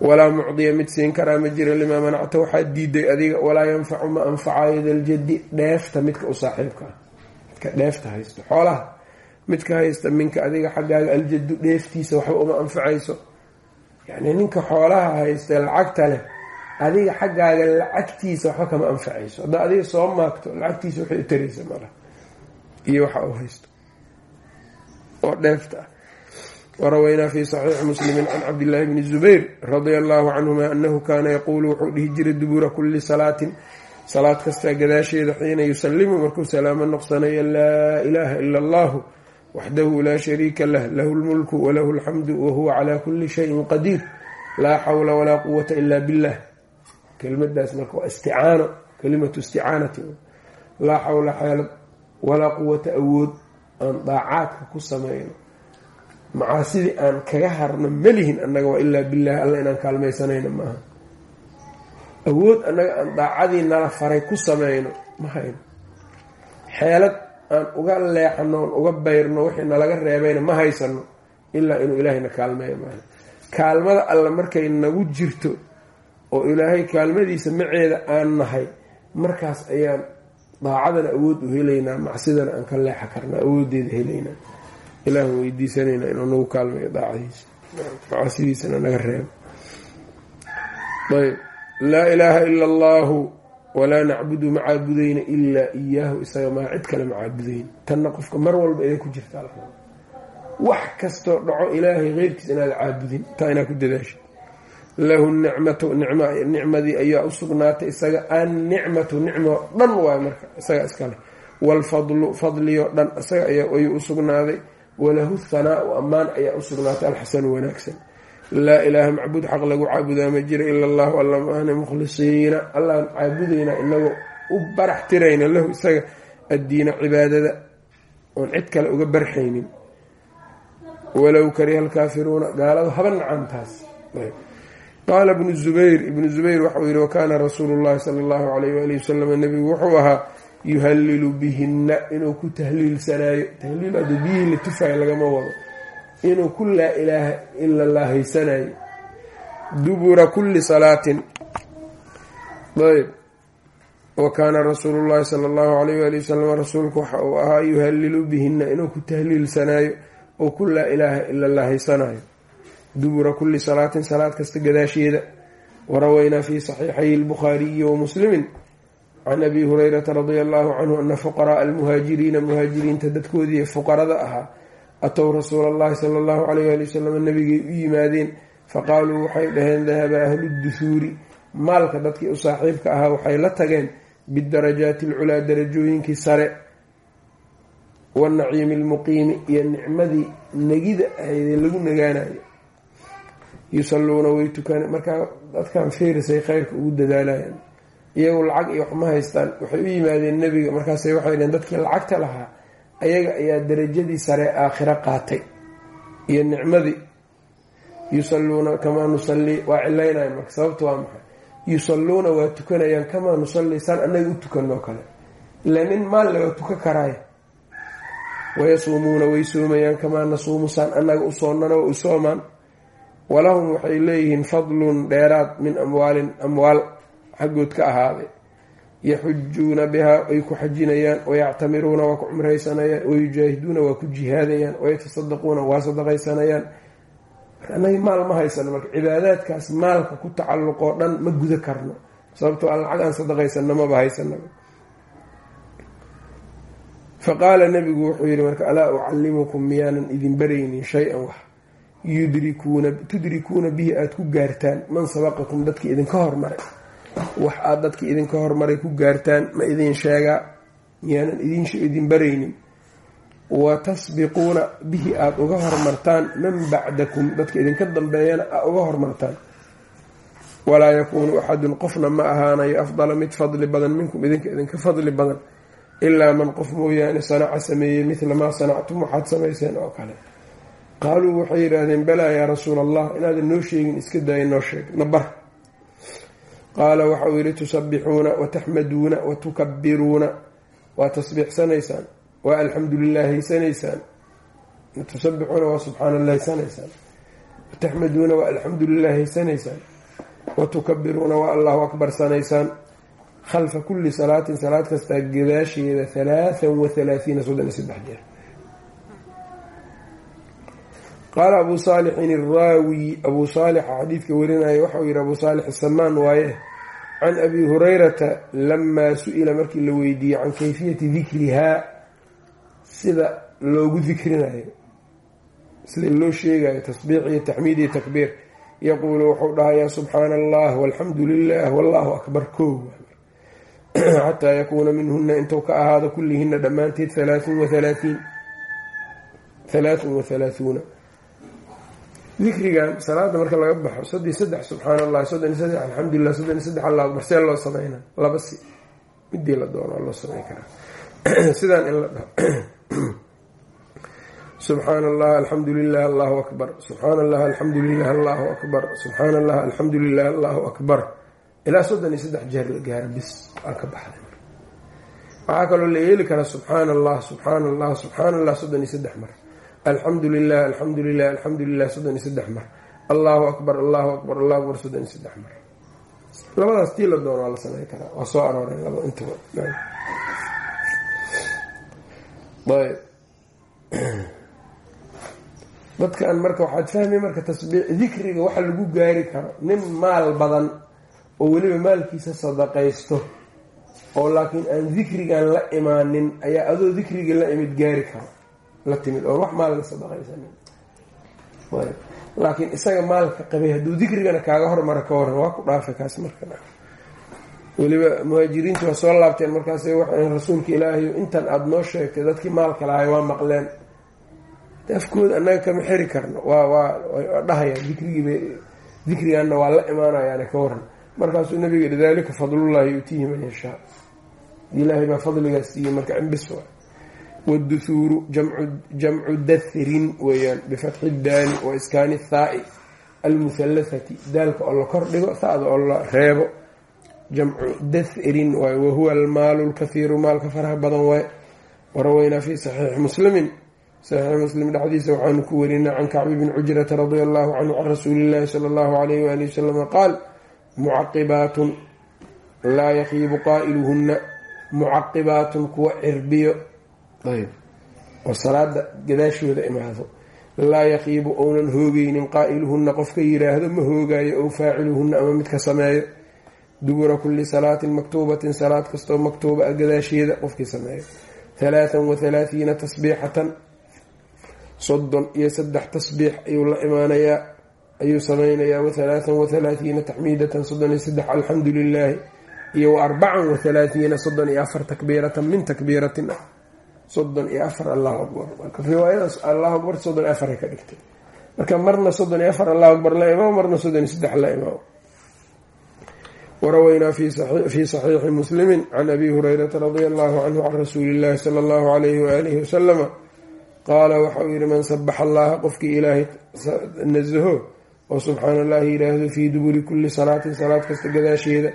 Speaker 1: Walaa mucdiya mid siin karaa ma jira limaa manacta waxaa diiday adiga walaa yanfacu ma anfacayo daljadi dheefta midka u saaxiibka ah. Midka dheefta haysto xoolaha midka haysta minka adiga xaggaaga aljadu dheeftiisa waxba uma anfacayso. Yacni ninka xoolaha haysta lacagta leh adiga xaggaaga lacagtiisa waxba kama anfacayso. Haddaa adiga soo maagto lacagtiisa waxay u taraysa malaha iyo waxa uu haysto oo dheefta. Ah warawaynaa fi saxiixi muslimi can cabdillaahi bni zubayr radia allahu canhuma anahu kaana yaquulu wuxuu dhihi jiray dubuura kulli salaatin. Salaad kastaa gadaasheeda xiina yusalimu markuu salaamo noqsanayo laa ilaaha ila allahu waxdahu laa shariika lah lahu lmulku walahu alxamdu wahuwa calaa kulli shayin qadiir laa xawla walaa quwata ila billah. Kelimadaas marka waa isticaano kelimatu isticaanati. Laa xawla xeelad walaa awood aan daacaadka ku sameyno macaasidii aan kaga harno melihin annaga waa ilaa billahi alla inaan kaalmaysanayno maaha. Awood annaga aan daacadii nala faray ku sameyno ma hayno. Xeelad aan uga leexano on uga bayrno wixii nalaga reebayna ma haysano ilaa inuu ilaahayna kaalmeeyo maaha. Kaalmada alla markay nagu jirto oo ilaahay kaalmadiisa maceeda aan nahay markaas ayaan daacadana awood u helaynaa macsidana aan ka leexa karnaa awoodeeda helaynaa ilaahu weydiisanaynaa inuu nagu kaalmeeyo daacadiisa. Macaasidiisana naga reebo. Ayb. Laa ilaaha ila allahu walaa nacbudu ma caabudayna ilaa iyaahu isaga maa cid kale ma caabudayn tanna qofka mar walba inay ku jirta wax kastoo dhaco ilaahay keyrkiis inaad caabudin taa inaad ku dadaasha lahu nicmatu nicmadii ayaa u sugnaatay isaga annicmatu nicmo dhan waay marka isaga iskale. Waalfadlu fadliyoo dhan isaga ayuu u sugnaaday. Walahu thanaau ammaan ayaa u sugnaatay alxasanu wanaagsan. Laa ilaaha macbuud xaq lagu caabudaa ma jira ila allahu alla maahne mukhlisiina allaan caabudaynaa inagoo u barax tirayna lahu isaga addiina cibaadada oon cid kale uga barxaynin. Walow kariha alkaafiruuna gaaladu haba nacantaas qaala ibnu zubayr ibnu zubayr waxau yihi wakaana rasuulu llahi sala allahu alayh waalihi wasalam nebigu wuxuu ahaa yuhalilu bihinna inuu ku tahliilsanaayo tahliil hadduu biyihii la tufaayo lagama wado inuu ku laa ilaaha ila llah haysanayo dubura kulli salaatin ayb wa kaana rasuulu llahi sala allahu alayh waali wasalam rasuulku waxa uu ahaa yuhalilu bihinna inuu ku tahliilsanaayo oo ku laa ilaaha ila llah haysanayo dubura kulli salaatin salaad kasta gadaasheeda warawaynaa fi saxiixay albukhaariyi wa muslimin can abi hurayrata radia allahu canhu ana fuqaraaa almuhaajiriina muhaajiriinta dadkoodii fuqarada ahaa atow rasuula allahi sala allahu alayh ali wasalam nabigay u yimaadeen faqaaluu waxay dhaheen dahaba ahlu duhuuri maalka dadkii u saaxiibka ahaa waxay la tageen bidarajaati alculaa darajooyinkii sare wanaciimi almuqiimi iyo nicmadii negida ahaydee lagu nagaanayo yusalluuna way tukan markaa dadkan fiirisay kheyrka ugu dadaalayaan iyagu lacag iyo waxma haystaan. Waxay u yimaadeen nebiga. Markaasay waxay dhaheen dadkii lacagta lahaa ayaga ayaa darajadii sare aakhiro qaatay iyo nicmadii. Yusalluuna kamaa nusallii waa cilaynayan marka sababta waa maxay? Yusalluuna waa tukanayaan kamaa nusallii saan annaga u tukanoo kale. Ila nin maal laga tuka karaaya wayasuumuuna way soomayaan kamaa nasuumu saan annaga u soonnana waa u soomaan walahum waxay leeyihiin fadlun dheeraad min amwaalin amwaal xaggood ka ahaaday. Yaxujuuna bihaa ay ku xajinayaan wayactamiruuna waa ku cumraysanayaan wayujaahiduuna waa ku jihaadayaan wayatasaddaquuna waa sadaqaysanayaan. Anagi maal ma haysano marka cibaadaadkaas maalka ku tacalluqoo dhan ma guda karno. Sababtoo aan lacag aan sadaqaysanno maba haysanaba faqaala nabigu wuxuu yihi marka alaa ucallimukum miyaanan idin baraynin shay-an wax tudrikuuna bihi aada ku gaartaan man sabaqakum dadkii idinka hormaray. Wax aada dadkii idinka hormaray ku gaartaan ma idin sheegaa miyaanan idin baraynin. Wa tasbiquuna bihi aada uga hormartaan man bacdakum dadka idinka dambeeyana aa uga hormartaan. Walaa yakuunu axadun qofna ma ahaanayo afdala mid fadli badan minkum idinka idinka fadli badan ilaa man qof mooyaane sanaca sameeyey midla maa sanactum waxaad samayseen oo kale qaaluu waxay yidhaahdeen balaa yaa rasuula allah inaadan noo sheegin iska daaya noo sheeg nabar qaala waxauu yidhi tusabbixuuna wataxmaduuna watukabiruuna waa tasbiixsanaysaan waa alxamdu lilah haysanaysaan tusabixuuna waa subxaana allah haysanaysaan wataxmaduuna waa alxamdu lilah haysanaysaan watukabiruuna waa allahu akbar sanaysaan khalfa kulli salaatin salaad kastaa gadaasheeda halaathan wa halaathiina soddon iyo saddex jeer qaala abuu saalixin iraawi abuu saalixa xadiidka warinaya waxau yihi abuu saalix asamaan waaye. Can abi hurayrata lamaa su'ila markii la weydiiyey can kayfiyati dikrihaa sida loogu dikrinayo sida loo sheegayo tasbiix iyo taxmiid iyo takbiir. Yaquulu wuxuu dhahayaa subxaana allah walxamdu lilah wallahu akbar kow xataa yakuuna minhuna intuu ka ahaado kullihina dhammaanteed halaathun wa halaahiin halaathun wa halaahuuna dikrigan salaada marka laga baxo soddon saddex subxaan allah soddon iyo saddex alxamdulilah soddon iyo saddex allah akbar see loo sameynaa. Laba si. Midii la doono loo sameyn karaa. Sidaan in la dhaho subxaan allah alxamdu lilah allahu akbar. Subxaan allah alxamdu lilah allahu akbar. Subxaan allah alxamdu lilah allahu akbar. Ilaa soddon iyo saddex jeer la gaaro bis waa ka baxday. Waxaa kaloo la yeeli karaa subxaan allah subxaan allah subxaan allah iyo saddex mar alxamdu lilah alxamdu lilah alxamdu lilah soddon iyo saddex mar. Allahu akbar allahu akbar allahu akbar soddon iyo saddex mar. Labadaas tii la doono waa la sameyn karaa. Waa soo arooreen laba intaba ayb. Dadkan marka waxaad fahmi marka tasbiix dikriga waxa lagu gaari karo nin maal badan oo weliba maalkiisa sadaqaysto oo laakiin aan dikrigan la imaanin ayaa adoo dikriga la imid gaari karo la timid oo wax maal la sadaqaysanin laakiin isaga maalka qabay hadduu dikrigana kaaga hormara ka waran waa ku dhaafay kaas marka weliba muhaajiriintu waa soo laabteen markaas waxay rasuulka ilaahayo intan aada noo sheegtay dadkii maalka lahay waa maqleen. Afkooda annaga kama xiri karno. Waa waa dhahayaan dikrigiibay dikrigaanna waa la imaanayaane ka waran markaasuu nabiga yihi dalika fadlullahi yuutiihi man yashaa. Ilaahay baa fadligaas siiyey marka cimbis waa wاduhuuru jamcu dathirin weeyaan bifatxi daani wa iskaani thaai almuhalathati daalka oo la kor dhigo thada oo la reebo jamcu dathirin waay wahuwa almaalu lkahiiru maalka faraha badan waay waraweynaa fi saxiixi muslimin saxiixi muslim dhexdiisa waxaanu ku warinay can kacbi bni cujrata radia allahu canhu can rasuuli illahi sala allahu alayh waali wasalama qaal mucaqibaatun laa yakiibu qaa'iluhunna mucaqibaatun kuwa cirbiyo ayb. Oo salaada gadaashooda imaado laa yakiibu ounan hoogeynin qaa'iluhunna qofka yiraahdo ma hoogaayo ow faaciluhunna ama midka sameeyo. Dubura kulli salaatin maktuubatin salaad kastoo maktuuba a gadaasheeda qofkii sameeyo. Halaathan wa halaathiina tasbiixatan. Soddon iyo saddex tasbiix ayuu la imaanayaa ayuu sameynayaa wa halaathan wa halaathiina taxmiidatan soddon iyo saddex alxamdu lilaahi iyo wa arbacan wa halaathiina soddon iyo afar takbiiratan min takbiiratin. ah soddon iyo afar allahu akbar. Marka riwaayadaas allahu akbar soddon iyo afaray ka dhigtay. Marka marna soddon iyo afar allahu akbar la imaamo marna soddon iyo saddex la imaamo waraweynaa fi saxiixi muslimi can abi hurayrata radia allahu canhu can rasuuli illahi sala allahu alayhi waalihi wasalama qaala waxauu yihi man sabaxa allaha qofkii ilaahay nasaho oo subxaana allahi yidhaahdo fii duburi kulli salaatin salaad kasta gadaasheeda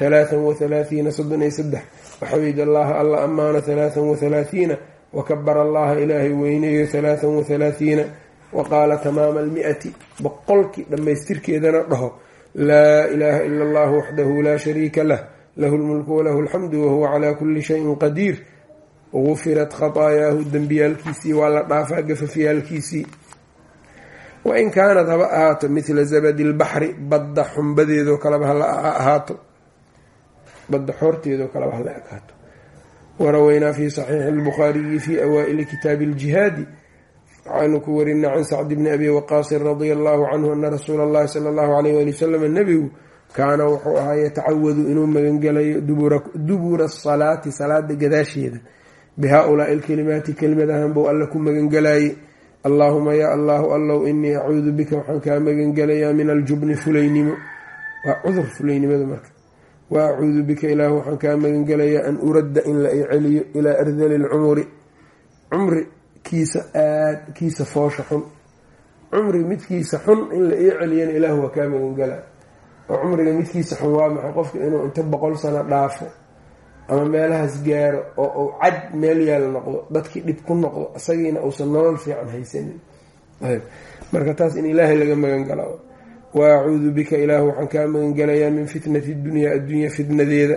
Speaker 1: halaathan wa halaathiina soddon iyo saddex waxamid allaha alla ammaano halaathan wa halaathiina wakabara allaha ilaahay weyneeyo halaathan wa halaathiina wa qaala tamaama almi-ati boqolkii dhammaystirkeedana dhaho laa ilaaha ila allahu waxdahu laa shariika lah lahu lmulku walahu alxamdu wahuwa calaa kulli shayin qadiir gufirat khataayaahu dembiyaalkiisii waa la dhaafaa gafafyaalkiisii wain kaanad haba ahaato midla zabadi lbaxri badda xumbadeedoo kaleba hala ahaato badda xoorteedoo kaleba hala ekaato waraweynaa fi saxiixi lbukhaariyi fi awaa'ili kitaabi aljihaadi waxaanu ku warinay can sacdi bni abi waqaasin radia allahu canhu ana rasuula allahi sala allahu alayh ali wasalam nebigu kaana wuxuu ahaa yatacawadu inuu magangelayo dubura asalaati salaada gadaasheeda bihaa-ulaai alkalimaati kelimadahan buu alla ku magangelayay allaahuma yaa allahu allow inii acuudu bika waxaan kaa magangelayaa min aljubni fulaynimo waa cudur fulaynimada marka wa acuudu bika ilaah waxaan kaa magangelayaa an uradda in la i celiyo ilaa ardali lcumuri cumri kiisa aad kiisa foosha xun. Cumri midkiisa xun in la ii celiyana ilaah waa kaa magangelaa. Oo cumriga midkiisa xun waa maxay? Qofka inuu inta boqol sano dhaafo ama meelahaas gaaro oo uu cad meel yaal noqdo dadkii dhib ku noqdo isagiina uusan nolol fiican haysanin. Marka taas in ilaahay laga magangala wa acuudu bika ilaah waxaan kaa magangelayaa min fitnati dunyaa addunya fitnadeeda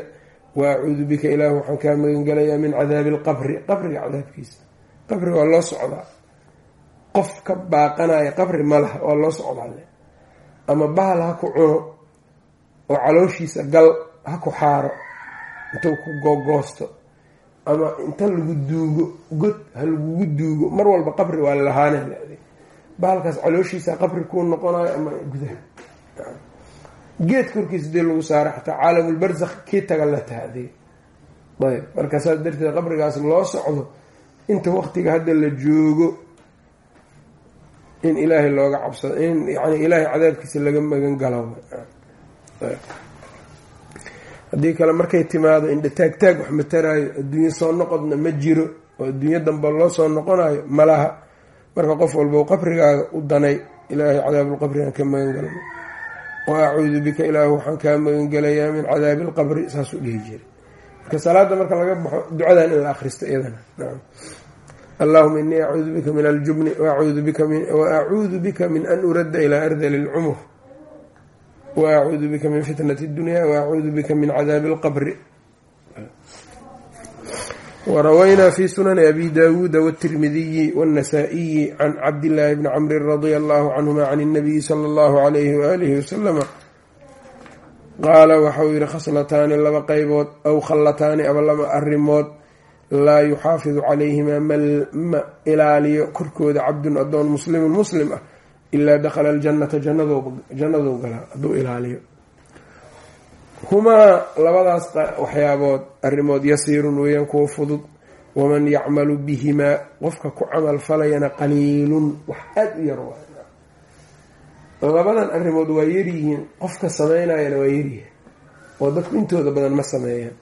Speaker 1: wa acuudu bika ilaah waxaan kaa magangelayaa min cadaabi alqabri qabriga cadaabkiisa qabri waa loo socdaa qof ka baaqanaya qabri ma laha waa loo socdaale ama bahal ha ku cuno oo calooshiisa gal ha ku xaaro intuu ku googoosto ama inta lagu duugo god ha lagugu duugo mar walba qabri waa lahaana bahalkaas calooshiisa qabri kuu noqonayo ama gudaha geed korkiisa dii lagu saara xataa caalamulbarzakh kii taga la tahadey ayb marka saas darteed qabrigaas loo socdo inta waqtiga hadda la joogo in ilaahay looga cabsado in yani ilaahay cadaabkiisa laga magan galo haddii kale markay timaado indha taagtaag wax mataraayo adduunye soo noqodna ma jiro oo adduunyo dambe loo soo noqonayo malaha marka qof walba qabrigaaga u danay ilaahay cadaabulqabrigaan ka magan galno wa acuudu bika ilaah waxaan kaa magangelayaa min cadaabi alqabri saasuu dhihi jiray marka salaada marka laga baxo ducadan in la akhristo iyadana allahuma inii acuudu bika min aljubni waacuudu bika min an uradda ilaa ardali lcumur waacuudu bika min fitnati اdunya waacuudu bika min cadaabi اlqabri warawaynaa fi sunani abi dawuuda wاtirmidiyi wاnasaa'iyi can cabdillaahi bni camrin radia allahu canhuma can اnabiyi sala اllahu alayhi waalihi wasalama qaala waxauu yihi khaslataani laba qaybood aw khallataani aba laba arrimood laa yuxaafidu calayhimaa ma ilaaliyo korkooda cabdun adoon muslimun muslim ah ilaa dakhala aljannata jannadou galaa hadduu ilaaliyo humaa labadaas waxyaabood arrimood yasiirun weeyaan kuwa fudud. Waman yacmalu bihimaa qofka ku camal falayana qaliilun wax aada u yar labadan arrimood waa yaryihiin qofka sameynayana waa yaryihin oo dadku intooda badan ma sameeyaan.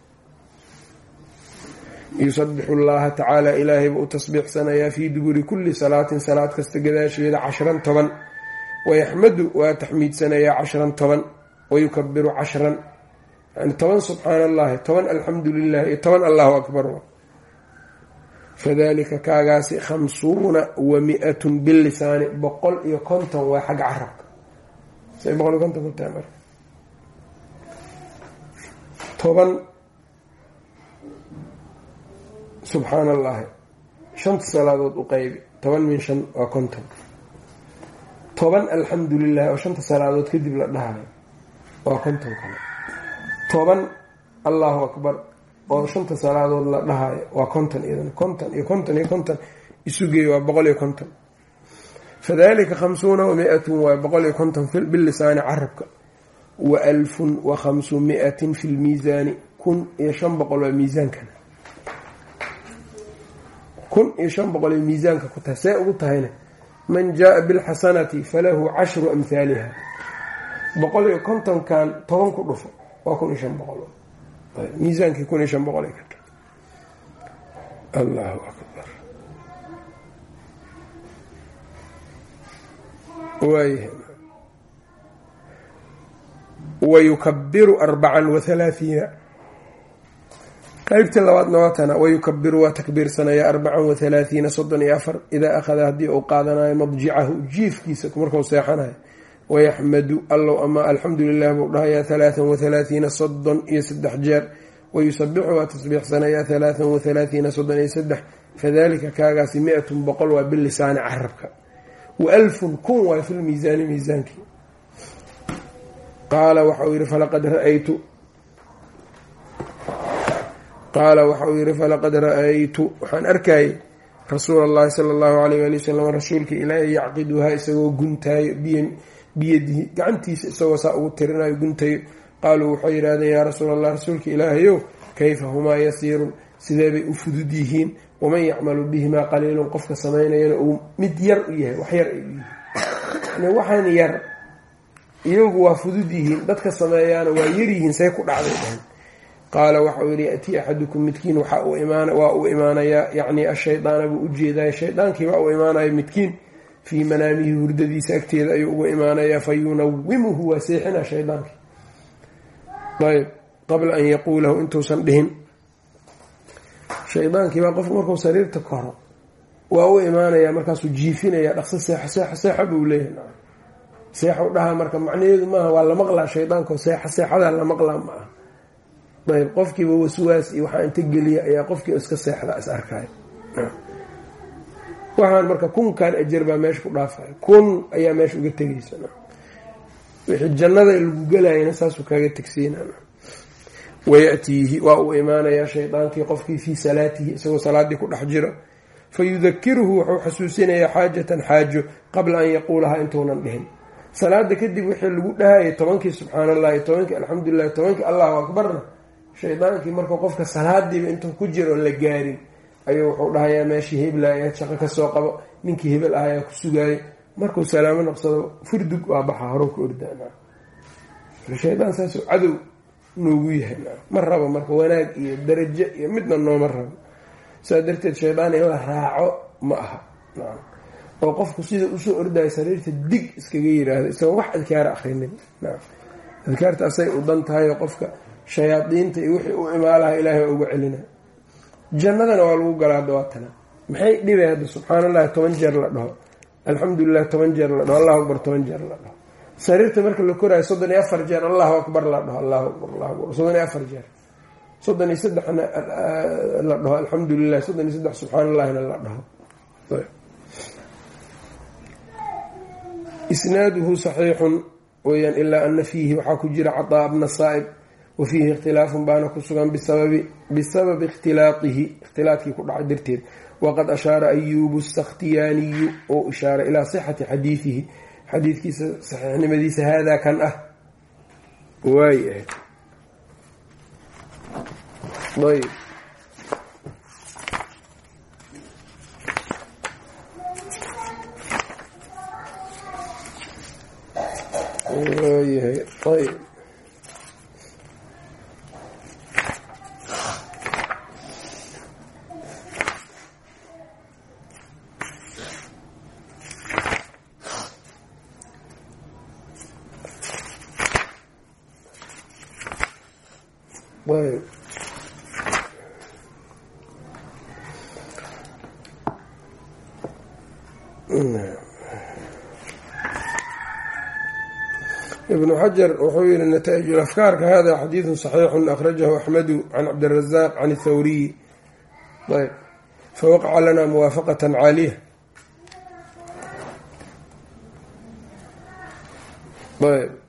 Speaker 1: Yusabixu llaha tacaala ilaahay buu u tasbiixsanayaa fii duburi kulli salaatin salaad kasta gadaasheeda cashran toban. Wayaxmadu waa taxmiidsanayaa cashran toban. Wayukabiru cashran yani toban subxaana allahi toban alxamdu lilah iyo toban allahu akbar fadalika kaagaasi khamsuuna wa mi-atun bilisaani boqol iyo konton waa xagga carabka boqol iyo konton kutaa marka toban subxaana allahi shanta salaadood u qeybi toban min shan waa konton toban alxamdu lilah oo shanta salaadood kadib la dhahayo waa konton kale toban allahu akbar oo shanta salaadood la dhahayo waa konton iyadan konton iyo konton iyo konton isugeey waa boqol iyo konton. Fadalika khamsuuna wa mi-atun waa boqol iyo konton bilisaani carabka. Wa alfun wa khamsu mi-atin fi lmiisaani kun iyo shan boqol waa miisaankana kun iyo shan boqol ay miisaanka ku tahay see ugu tahayna man jaa bilxasanati falahu cashru amhaaliha boqol iyo kontonkan toban ku dhufo waa kun iyo shan boqol. Miisaankii kun iyo shan boqol ay ka tahay allahu akbar. Waayahay wayukabiru arbacan wa halaathiina qeybtii labaadna waa wayukabiru waa takbiirsanaya arbacan wa halaathiina soddon iyo afar idaa akhada haddii uu qaadanayo madjicahu jiifkiisa markuu seexanayo wayaxmadu allow ama alxamdu lilah buu dhahayaa halaathan wa halaathiina soddon iyo saddex jeer wayusabixu waa tasbiixsanayaa halaathan wa halaathiina soddon iyo saddex fadalika kaagaasi mi-atun boqol waa bilisaani carabka wa alfun kun waa fi lmiisaani miisaankii qaala waxauu yihi falaqad ra'aytu qaala waxa uu yihi falaqad ra'aytu waxaan arkayay rasuula allahi sala allahu alayh ali wasalam rasuulka ilaahay yacqiduhaa isagoo guntaayo biyadihi gacantiisa isagoo saa ugu tirinayo guntayo qaaluu waxay yidhahdeen yaa rasuula allah rasuulka ilaahayow kayfa humaa yasiirun? Sidee bay u fudud yihiin? Waman yacmalu bihimaa qaliilun qofka samaynayana uu mid yar u yahay wax yar ay yihiin. Waxaan yar iyagu waa fudud yihiin dadka sameeyaana waa yaryihiin say ku dhacday dhahan qaala waxauu yihi yatii axadukum midkiin waa uu imaanayaa? Yacni ashaydaana buu ujeedaya shaydaankii waa uu imaanaya midkiin fii manaamihi hurdadiisa agteeda ayuu ugu imaanayaa fa yunawimuhu waa seexina shaydaankii ayb qabla an yaquulahu intuusan dhihin. Shaydaankiibaa qofku markuu sariirta koro waa u imaanaya markaasuu jiifinaya dhaqso seexo seexo seexo buu leeyahay. Seexu dhaha marka macnaheedu maaha waa la maqlaa shaydaanko seexo seexadaa la maqlaa ma aha ayb qofkiiba waswaas iyo waxaa inta geliya ayaa qofkii iska seexda is arkaya waxaan marka kunkan ajar baa meesha ku dhaafaya kun ayaa meesha uga tegaysa wixii jannada lagu gelayana saasuu kaaga tegsiina wayatiihi waa uu imaanayaa shaydaankii qofkii fii salaatihi isagoo salaadii ku dhex jiro. Fayudakiruhu wuxuu xasuusinayaa xaajatan xaajo qabla an yaquulahaa intuunan dhihin. Salaada kadib wixii lagu dhahayay tobankii subxaan allahi tobankii alxamdulilah tobankii allahu akbarna shaydaankii markuu qofka salaadiiba intuu ku jiro la gaarin ayuu wuxuu dhahayaa meeshii hebla ayaad shaqo ka soo qabo. Ninkii hebel ah ayaa ku sugaayay markuu salaamo noqsado furdug waa baxa horow ka ordaa shaydaan saasuu cadow noogu yahay ma rabo marka wanaag iyo darajo iyo midna nooma rabo. Saa darteed shaydaan in la raaco ma aha oo qofku sida u soo ordaya sariirta dig iskaga yiraahdo isagoo wax adkaara akrinin adkaarta asay u dan tahay oo qofka shayaadiinta iyo wixii u imaalaha ilaahay uga celina jannadana waa lagu galaa dawaatana maxay hadda? Subxaan allahi toban jeer la dhaho. Alxamdulilah toban jeer la dhaho. Allahu akbar toban jeer la dhaho. Sariirta marka la koraayo soddon iyo afar jeer allahu akbar la dhaho. Allahu akbar allahu akbar. Soddon iyo afar jeer. Soddon iyo saddexna la dhaho. Alxamdulilah soddon iyo saddex subxaan allahina la dhaho. Isnaaduhu saxiixun weyaan ilaa ana fiihi waxaa ku jira cataa bna saa'ib wa fiihi ikhtilaafun baana ku sugan bisababi ikhtilaaihi ikhtilaatkii ku dhacay darteed waqad ashaara ayuubu sakhtiyaaniyu oo ishaaray ilaa sixati xadiidihi xadiidkiisa saxiixnimadiisa haadaa kan ah waayahay ayb waayahay ayb ibn xajar wuxuu yihi nataa-ij afkaarka hada xadiidu صaxiixu akhrajahu axmedu can cabdirazaq can اthawriyi ayb. Fawaqaca lana muwaafaqat caaliya ayb.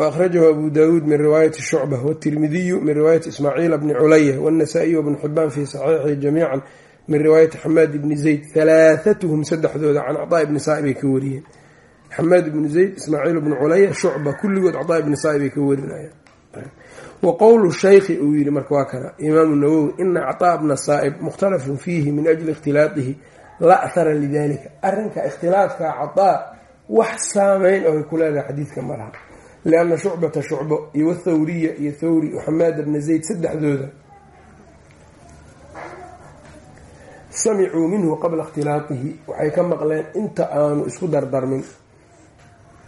Speaker 1: وأخرجه أبو داود من رواية شعبة والترمذي من رواية إسماعيل بن علية والنسائي وابن حبان في صحيحه جميعا من رواية حماد بن زيد ثلاثتهم سدحdooda can cطاء بن saaib ay ka wariyeen xamaad بن زayd ismaaciil بن culaya shucba kulligood cطاء بن saaib ay ka warinayaan waqowlu shaykhi uu yihi marka waa kana imaamu nawowi ina cطاء bna saaib mukhtalafun fiihi min أjli اkhtilaaihi la ahara lidalika arinka ikhtilaafka caطاء wax saameyn oo ay ku leedahay xadiidka malaha lianna shucbata shucbo iyo wathawriya iyo thawri xamaad bna zayd saddexdooda samicuu minhu qabla ikhtilaatihi waxay ka maqleen inta aanu isku dardarmin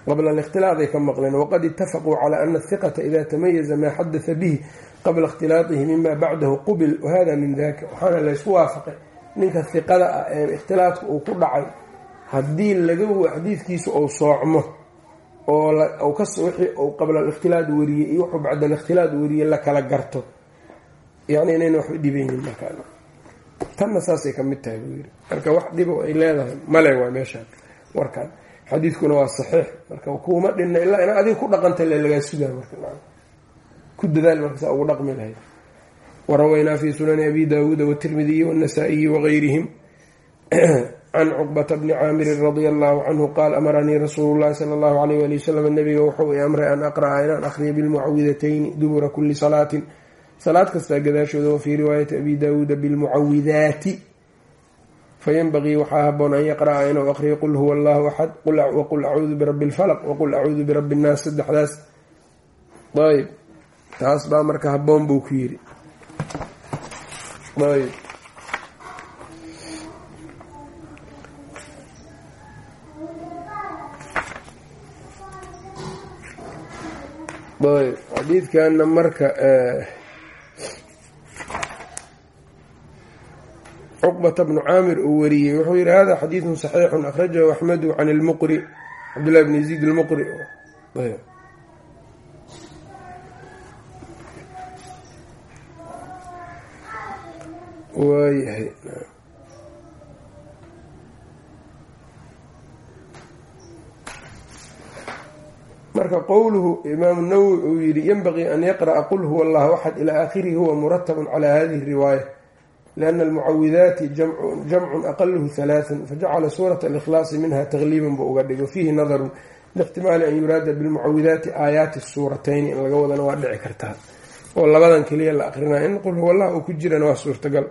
Speaker 1: qabla alikhtilaaday ka maqleen waqad itafaquu calaa ana athiqata ida tamayaza maa xadatha bihi qabla ikhtilaatihi mima bacdahu qubil wahada min daka waxaana laysku waafaqay ninka hiqada ah ee ikhtilaadka uu ku dhacay haddii laga xadiidkiisa ou soocmo oo wixii uu qabla alikhtilaad wariyey iyo wuxuu bacda alikhtilaad wariyey la kala garto. Yani inayna waxba dhibaynin markaa tanna saasay ka mid tahay buu marka wax dhibo ay leedahay male waa meeshaan. Warkaan xadiidkuna waa saxiix. Marka kuuma dhinna ilaa ina adiga ku dhaqanta le lagaa sugaa marka ku dadaal markasaa ugu dhaqmi lahayd. Warawaynaa fi sunani abi daawuuda watirmidiyi wاnasaa'iyi wagayrihim can cuqbata bni caamirin radia allahu canhu qaal amaranii rasuulu llahi sala allahu alayh wali wasalam nabiga wuxuu i amray an aqra'a inaan akhriya bilmucawidatayni dubura kuli salaatin salaad kastaa gadaashooda wa fii riwaayati abi daawuuda bilmucawidaati fayanbagii waxaa haboon an yaqra'a inuu aqriyo qul huwa allahu axad waqul acuudu birabbi lfalaq waqul acuudu birabbi nnaas saddexdaas ayb taas baa marka haboon buu ku yiri ayb xadiidkana marka cuqbata bnu caamir uu wariyey wuxuu yihi hada xadiidun saxiixun akhrajahu axmedu can ilmuqri cabdillahi bn yaziid ilmuqri waayahay marka qowluhu imaamu nawowi uu yihi yanbagii an yaqra'a qul huwa allahu axad ilaa aakhirihi huwa muratabun calaa hadihi riwaaya liana almucawidaati jamcun aqaluhu halaathan fajacala suurata alikhlaasi minha tagliiban buu uga dhigo fiihi nadarun lixtimaali an yuraada bilmucawidaati aayaati suuratayni in laga wadana waa dhici kartaa. Oo labadan keliya la aqrinaya in qul huwa allah uu ku jirana waa suurtagal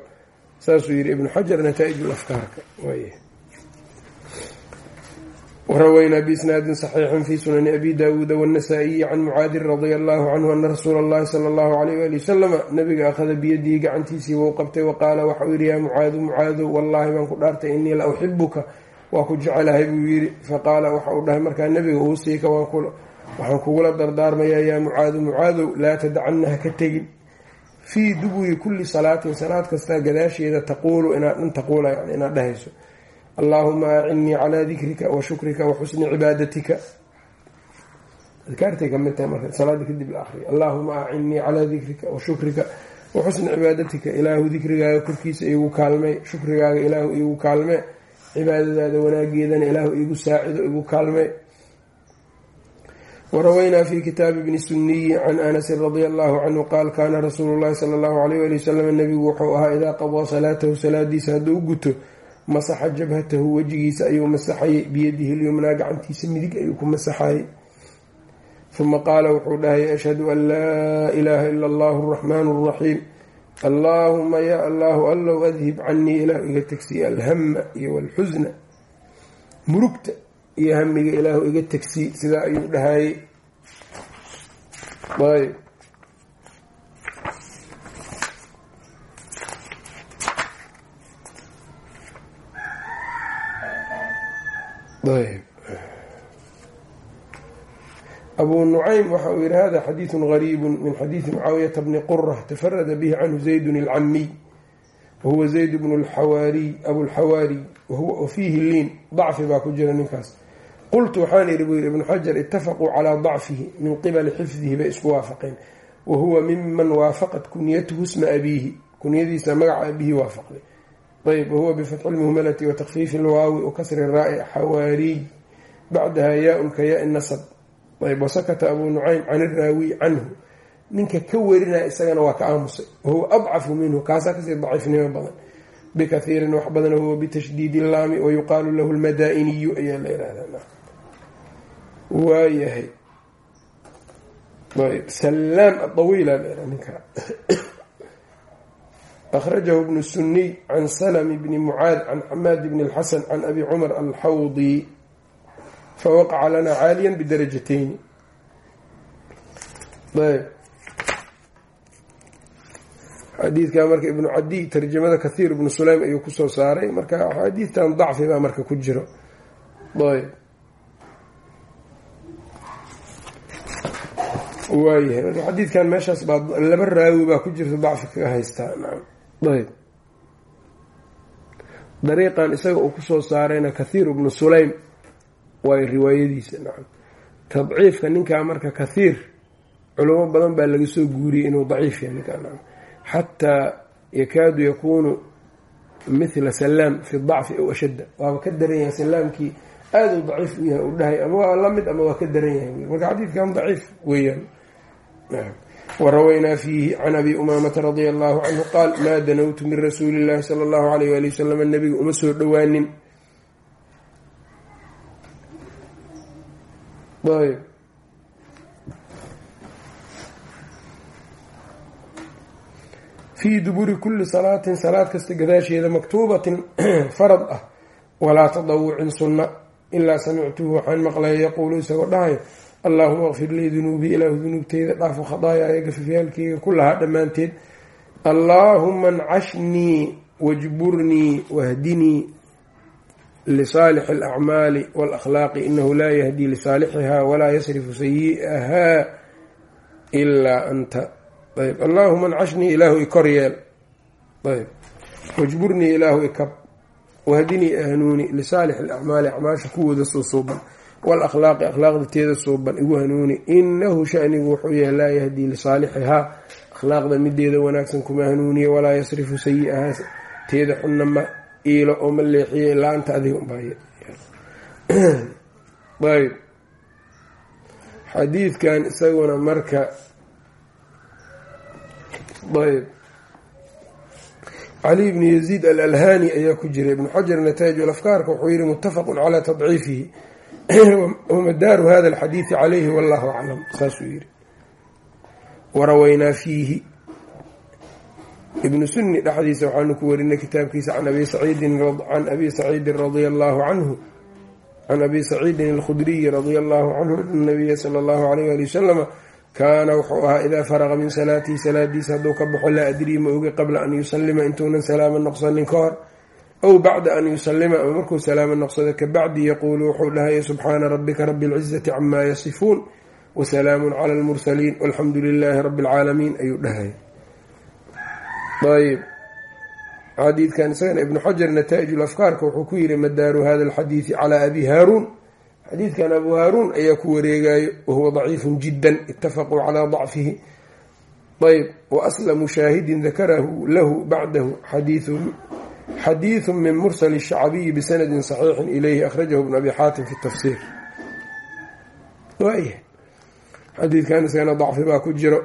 Speaker 1: saasuu yihi ibnu xajar nataaij afkaarka waraweynaa biisnaadin saxiixin fi sunani abi daawuuda wاnasaa'iyi can mucaadin radia allahu canhu ana rasuula اllahi sala allahu alayh ali wasalama nabiga akhada biyadihi gacantiisii wou qabtay waqaala waxauu yihi yaa mucaadu mucaadow wallahi baan ku dhaartay inii la uxibuka waa ku jecelahay buu yidhi faqaala waxa uu dhahay markaa nabiga uusiika waxaan kugula dardaarmayaa yaa mucaadu mucaadow laa tadacanna ha ka tegin fii duburi kulli salaatin salaad kastaa gadaasheeda taquulu inaad dhan allaahuma acinnii calaa dikrika wa shukrika wa xusni cibaadatika adkaartay ka mid tahay marka salaada kadib la akriyo allaahuma acinnii calaa dikrika wa shukrika wa xusni cibaadatika ilaahu dikrigaaga korkiisa iigu kaalmee shukrigaaga ilaahu iigu kaalmee cibaadadaada wanaageedana ilaahu iigu saacido igu kaalmee warawaynaa fi kitaabi bni suniyi can anasin radia allahu canhu qaal kaana rasuulu llahi sala allahu alayh ali wasalam nabigu wuxuu ahaa idaa qadaa salaatahu salaadiisa hadduu guto masaxa jabhatahu wejigiisa ayuu masaxayay biyadihi lyumnaa gacantiisa midig ayuu ku masaxayay. Uma qaala wuxuu dhahay ashhadu an laa ilaaha ila allahu araxmaan araxiim allaahuma yaa allahu allow adhib canii ilaahu iga tegsii alhama iyo walxusna. Murugta iyo hamiga ilaahu iga tegsii sidaa ayuu dhahayey abuu nucaym waxa uu yihi hada xadiidu gariibu min xadiidi mucaawiyata bni qura tafarada bihi canhu zaydun alcamiy wahuwa zayd bnu lxawaariy abulxawaariy wa fiihi liin. Dacfi baa ku jira ninkaas. Qultu waxaan ihi buu yihi ibnu xajar itafaquu calaa dacfihi min qibali xifdihi bay isku waafaqeen. Wa huwa miman waafaqat kunyatuhu sma abiihi. Kunyadiisa magaca abihi waafaqday ayb wahuwa bifatxi lmuhmalati wa takfiifi lwaawi wa kasri raa-i xawaariy bacdaha yaa-un ka yaa nasab ayb wasakata abuu nucaym can iraawi canhu ninka ka warinaya isagana waa ka aamusay wahuwa adcafu minhu kaasaa ka sii daciifnimo badan bikaiirin wax badan wahuwa bitashdiidi laami wayuqaalu lahu lmadaa'iniyu ayaa la yihahdaa waayahay ayb salaam adawiila la ninka akhrajahu bnu suniy can salm bni mucaad can xamaad bni اlxasan can abi cumar alxawdi fawaqaca lana caaliya bidarajatayni ayb xadiidka marka ibnu cadiy tarjamada kahiir ibnu sulaym ayuu ku soo saaray marka xadiidtan dacfi baa marka ku jiro ayb waayahay marka xadiidkan meeshaas baa laba raawi baa ku jirta dacfi kaga ayb. Dariiqan isaga uu ku soo saarayna kahiir ibnu sulaym waay riwaayadiisa nacam. Tadciifka ninkaa marka kahiir culamo badan baa laga soo guuriyey inuu daciif yahay ninkaa nacam. Xataa yakaadu yakuunu mithla salaam fi dacfi aw ashadda. Waaba ka daran yahay salaamkii aada u daciif u yahay u dhahay ama waa la mid ama waa ka daran yahay. Marka xadiidkan daciif weeyaan warawaynaa fiihi can abi umaamata radia allahu canhu qaal maa danawtu min rasuuli illahi sala allahu alayh wali wasalam nabiga uma soo dhowaanin ayb fii duburi kulli salaatin salaad kasta gadaasheeda maktuubatin farad ah walaa tadawucin sunna ilaa samictuhu waxaan maqlaya yaquulu isagoo dhahayo allaahuma akfir lii dunuubii ilaahu dunuubteyda dhaafo khadaayaya gafafyaalkeyga kulahaa dhammaanteed. Allaahuma ancashnii wajburnii wahdinii lisaalix alacmaali walakhlaaqi inahu laa yahdii lisaalixiha walaa yasrifu sayi'aha ilaa anta. Ayb allaahuma ancashnii ilaahu ikor yeel. Ayb wajburnii ilaahu ikab wahdinii hanuuni lisaalix alacmaali acmaasha kuwooda soo suuban walakhlaaqi akhlaaqda teeda suuban igu hanuuni. Inahu shanigu wuxuu yahay laa yahdii lisaalixihaa akhlaaqda mideeda wanaagsan kuma hanuuniye walaa yasrifu sayi-ahaa teeda xunna ma iilo oo ma leexiye ilaa anta adiga unbaay ayb xadiidkan isaguna marka ayb cali bni yaziid alalhani ayaa ku jira ibnu xajar nataij alafkaarka wuxuu yihi muttafaqu calaa tadciifihi wamadaaru hada alxadiidi calayhi wallahu aclam saasuu yihi warawaynaa fiihi. Ibnu sunni dhexdiisa waxaanu ku warinay kitaabkiisa can abi saciidin can abi saciidin radia allahu canhu can abi saciidin alkhudriyi radia allahu canhu ana nabiya sala allahu alayh ali wasalama kaana wuxuu ahaa idaa faraqa min salaatihi salaadiisa hadduu ka baxo laa adrii ma ogi qabla an yusalima intuunan salaamo noqsanin aw bacda an yusalima ama markuu salaamo noqsado kabacdi yaquulu wuxuu dhahaya subxaana rabbika rabi اlcizati camaa yasifuun wasalaamu cala almursaliin walxamdu lilaahi rabi اlcaalamiin ayuu dhahaya ayb xadiidkan isagana ibnu xajar nataa'ij lafkaarka wuxuu ku yihi madaaru hada alxadiidi calaa abi haaruun xadiidkan abu haaruun ayaa ku wareegayo wahuwa daciifu jida itafaquu calaa dacfihi ayb waaslamu shaahidin dakarahu lahu bacdahu xadiidu min mursal shacbiyi bisanadi saxiixin ilayhi akhrajahu bnu abi xaatim fi tafsiir waaya xadiidkan isagana dacfi baa ku jiro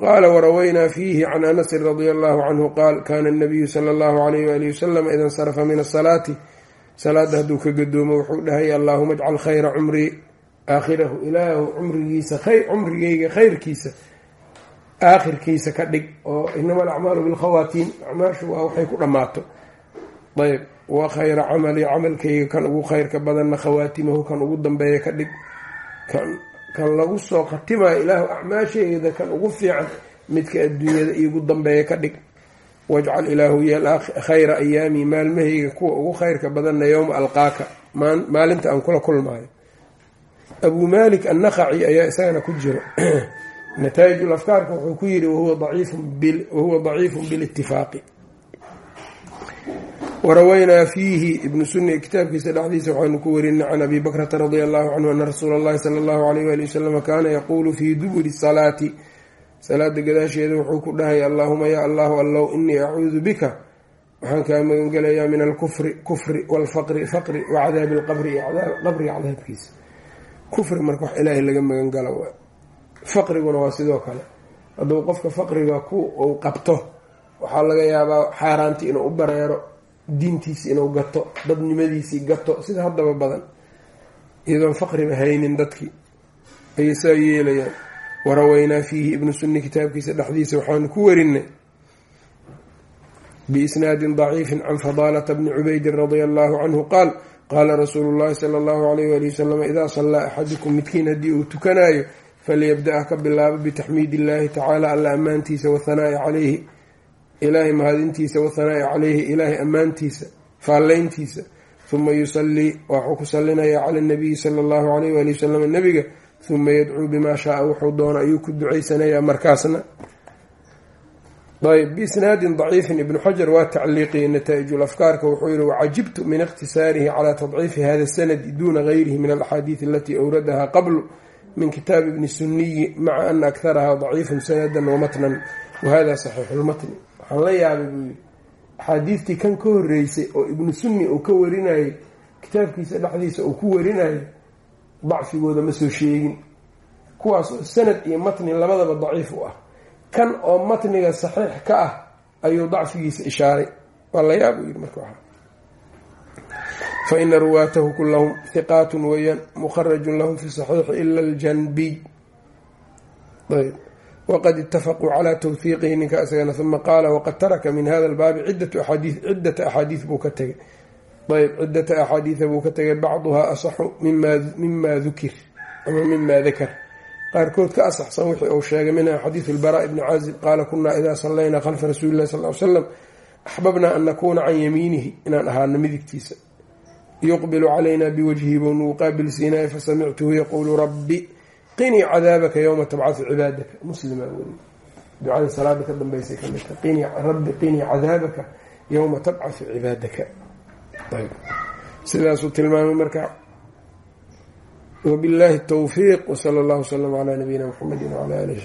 Speaker 1: qaala warawaynaa fiihi can anasin radia allahu canhu qaal kana anabiyu sala allahu alayh waalihi wasalam ida insarafa min asalaati salaada hadduu ka gadoomo wuxuu dhahaya allaahuma ajcal khayra cumrii aakhirahu ilaahu cumrigiisa khayr cumrigayga khayrkiisa aakhirkiisa ka dhig oo inama alacmaalu bilkhawaatiin acmaashu waa waxay ku dhammaato. Ayb wa khayra camali camalkayga kan ugu khayrka badanna khawaatimahu kan ugu dambeeya ka dhig. Kan lagu soo khatimayo ilaahu acmaashayda kan ugu fiican midka adduunyada iigu dambeeya ka dhig. Wajcal ilaahu yeel khayra ayaami maalmahayga kuwa ugu khayrka badanna yowma alqaaka. Maalinta aan kula kulmaayo. Abuu malik annaqaci ayaa isagana ku jiro nataa'ijul afkaarka wuxuu ku yidhi wahuwa daciifun bilitifaaqi warawaynaa fiihi ibnu sunni kitaabkiisa dhexdiisa waxaanu ku warinay can abi bakrata radia allahu canhu ana rasuula allahi sala allahu alayh wali wasalam kaana yaquulu fii duburi salaati salaada gadaasheeda wuxuu ku dhahay allaahuma yaa allahu allow inii acuudu bika waxaan kaa magangelayaa min alkufri kufri waalfaqri faqri wa cadaabi alqabri iyo qabriga cadaabkiisa kufri marka wax ilaahay laga magangalo waay faqriguna waa sidoo kale. Hadduu qofka faqriga ku uu qabto waxaa laga yaabaa xaaraantii inuu u bareero diintiisi inuu gato dadnimadiisii gato sida haddaba badan. Iyadoon faqriba haynin dadkii ayay saa yeelayaan. Warawaynaa fiihi ibnu sunni kitaabkiisa dhexdiisa waxaanu ku warinay biisnaadin daciifin can fadaalata bni cubaydin radia allahu canhu qaal qaala rasuulu llahi sala allahu alayh wali wasalam idaa sallaa axadukum midkiin haddii uu tukanaayo falyabda-a ka bilaabo bitaxmiid illaahi tacaala alla ammaantiisa wahanaa'i calayhi ilaahay mahadintiisa wahanaa'i calayhi ilaahay ammaantiisa faallayntiisa huma yusallii waxuu ku salinayaa cala nabiyi sala allahu alayh wali wasalam nebiga huma yadcuu bimaa shaaa wuxuu doono ayuu ku ducaysanayaa markaasna ayb biisnaadin daciifin ibnu xajar waa tacliiqiyey nataa'ijul afkaarka wuxuu yihi wacajibtu min ikhtisaarihi calaa tadciifi hada sanadi duuna gayrihi min alaxaadiid alatii awradaha qablu min kitaabi ibni suniyi maca ana akharaha daciifun sanadan wamatnan wahada saxiixu lmatni waxaan la yaabay buu yii axaadiidtii kan ka horeysay oo ibnu sunni uu ka warinayay kitaabkiisa dhexdiisa uu ku warinayay dacfigooda ma soo sheegin. Kuwaas oo sanad iyo matni labadaba daciif u ah. Kan oo matniga saxiix ka ah ayuu dacfigiisa ishaaray. Waa la yaab u yidhi waxa fa ina ruwaatahu kulahum hiqaatun weeyaan mukharajun lahum fi saxiixi ila aljanbiy ayb waqad itafaquu calaa tawhiiqihi ninka isagana uma qaala waqad taraka min hada albaabi ciddata axaadiid buu ka tegay ayb ciddata axaadiida buu ka tegay bacduhaa asaxu mima dukir ama mima dakar qaarkood ka asaxsan wixii uu sheegay minha xadiidu lbaraa ibni caazib qaala kunaa idaa sallaynaa khalfa rasuuli sal l slam axbabnaa an nakuuna can yamiinihi inaan ahaano midigtiisa yuqbilu calaynaa biwajhi bou nagu qaabil siinaaya fasamictuhu yaquulu rabbi qinii cadaabaka yowma tabcahu cibaadaka muslima weli ducada salaada ka dambeysay ka mid tahay rabbi qinii cadaabaka yowma tabcahu cibaadaka sidaasuu tilmaamay marka wabillahi towfiiq wsala allahu wslama calaa nabiyina mxamedi wcala alihi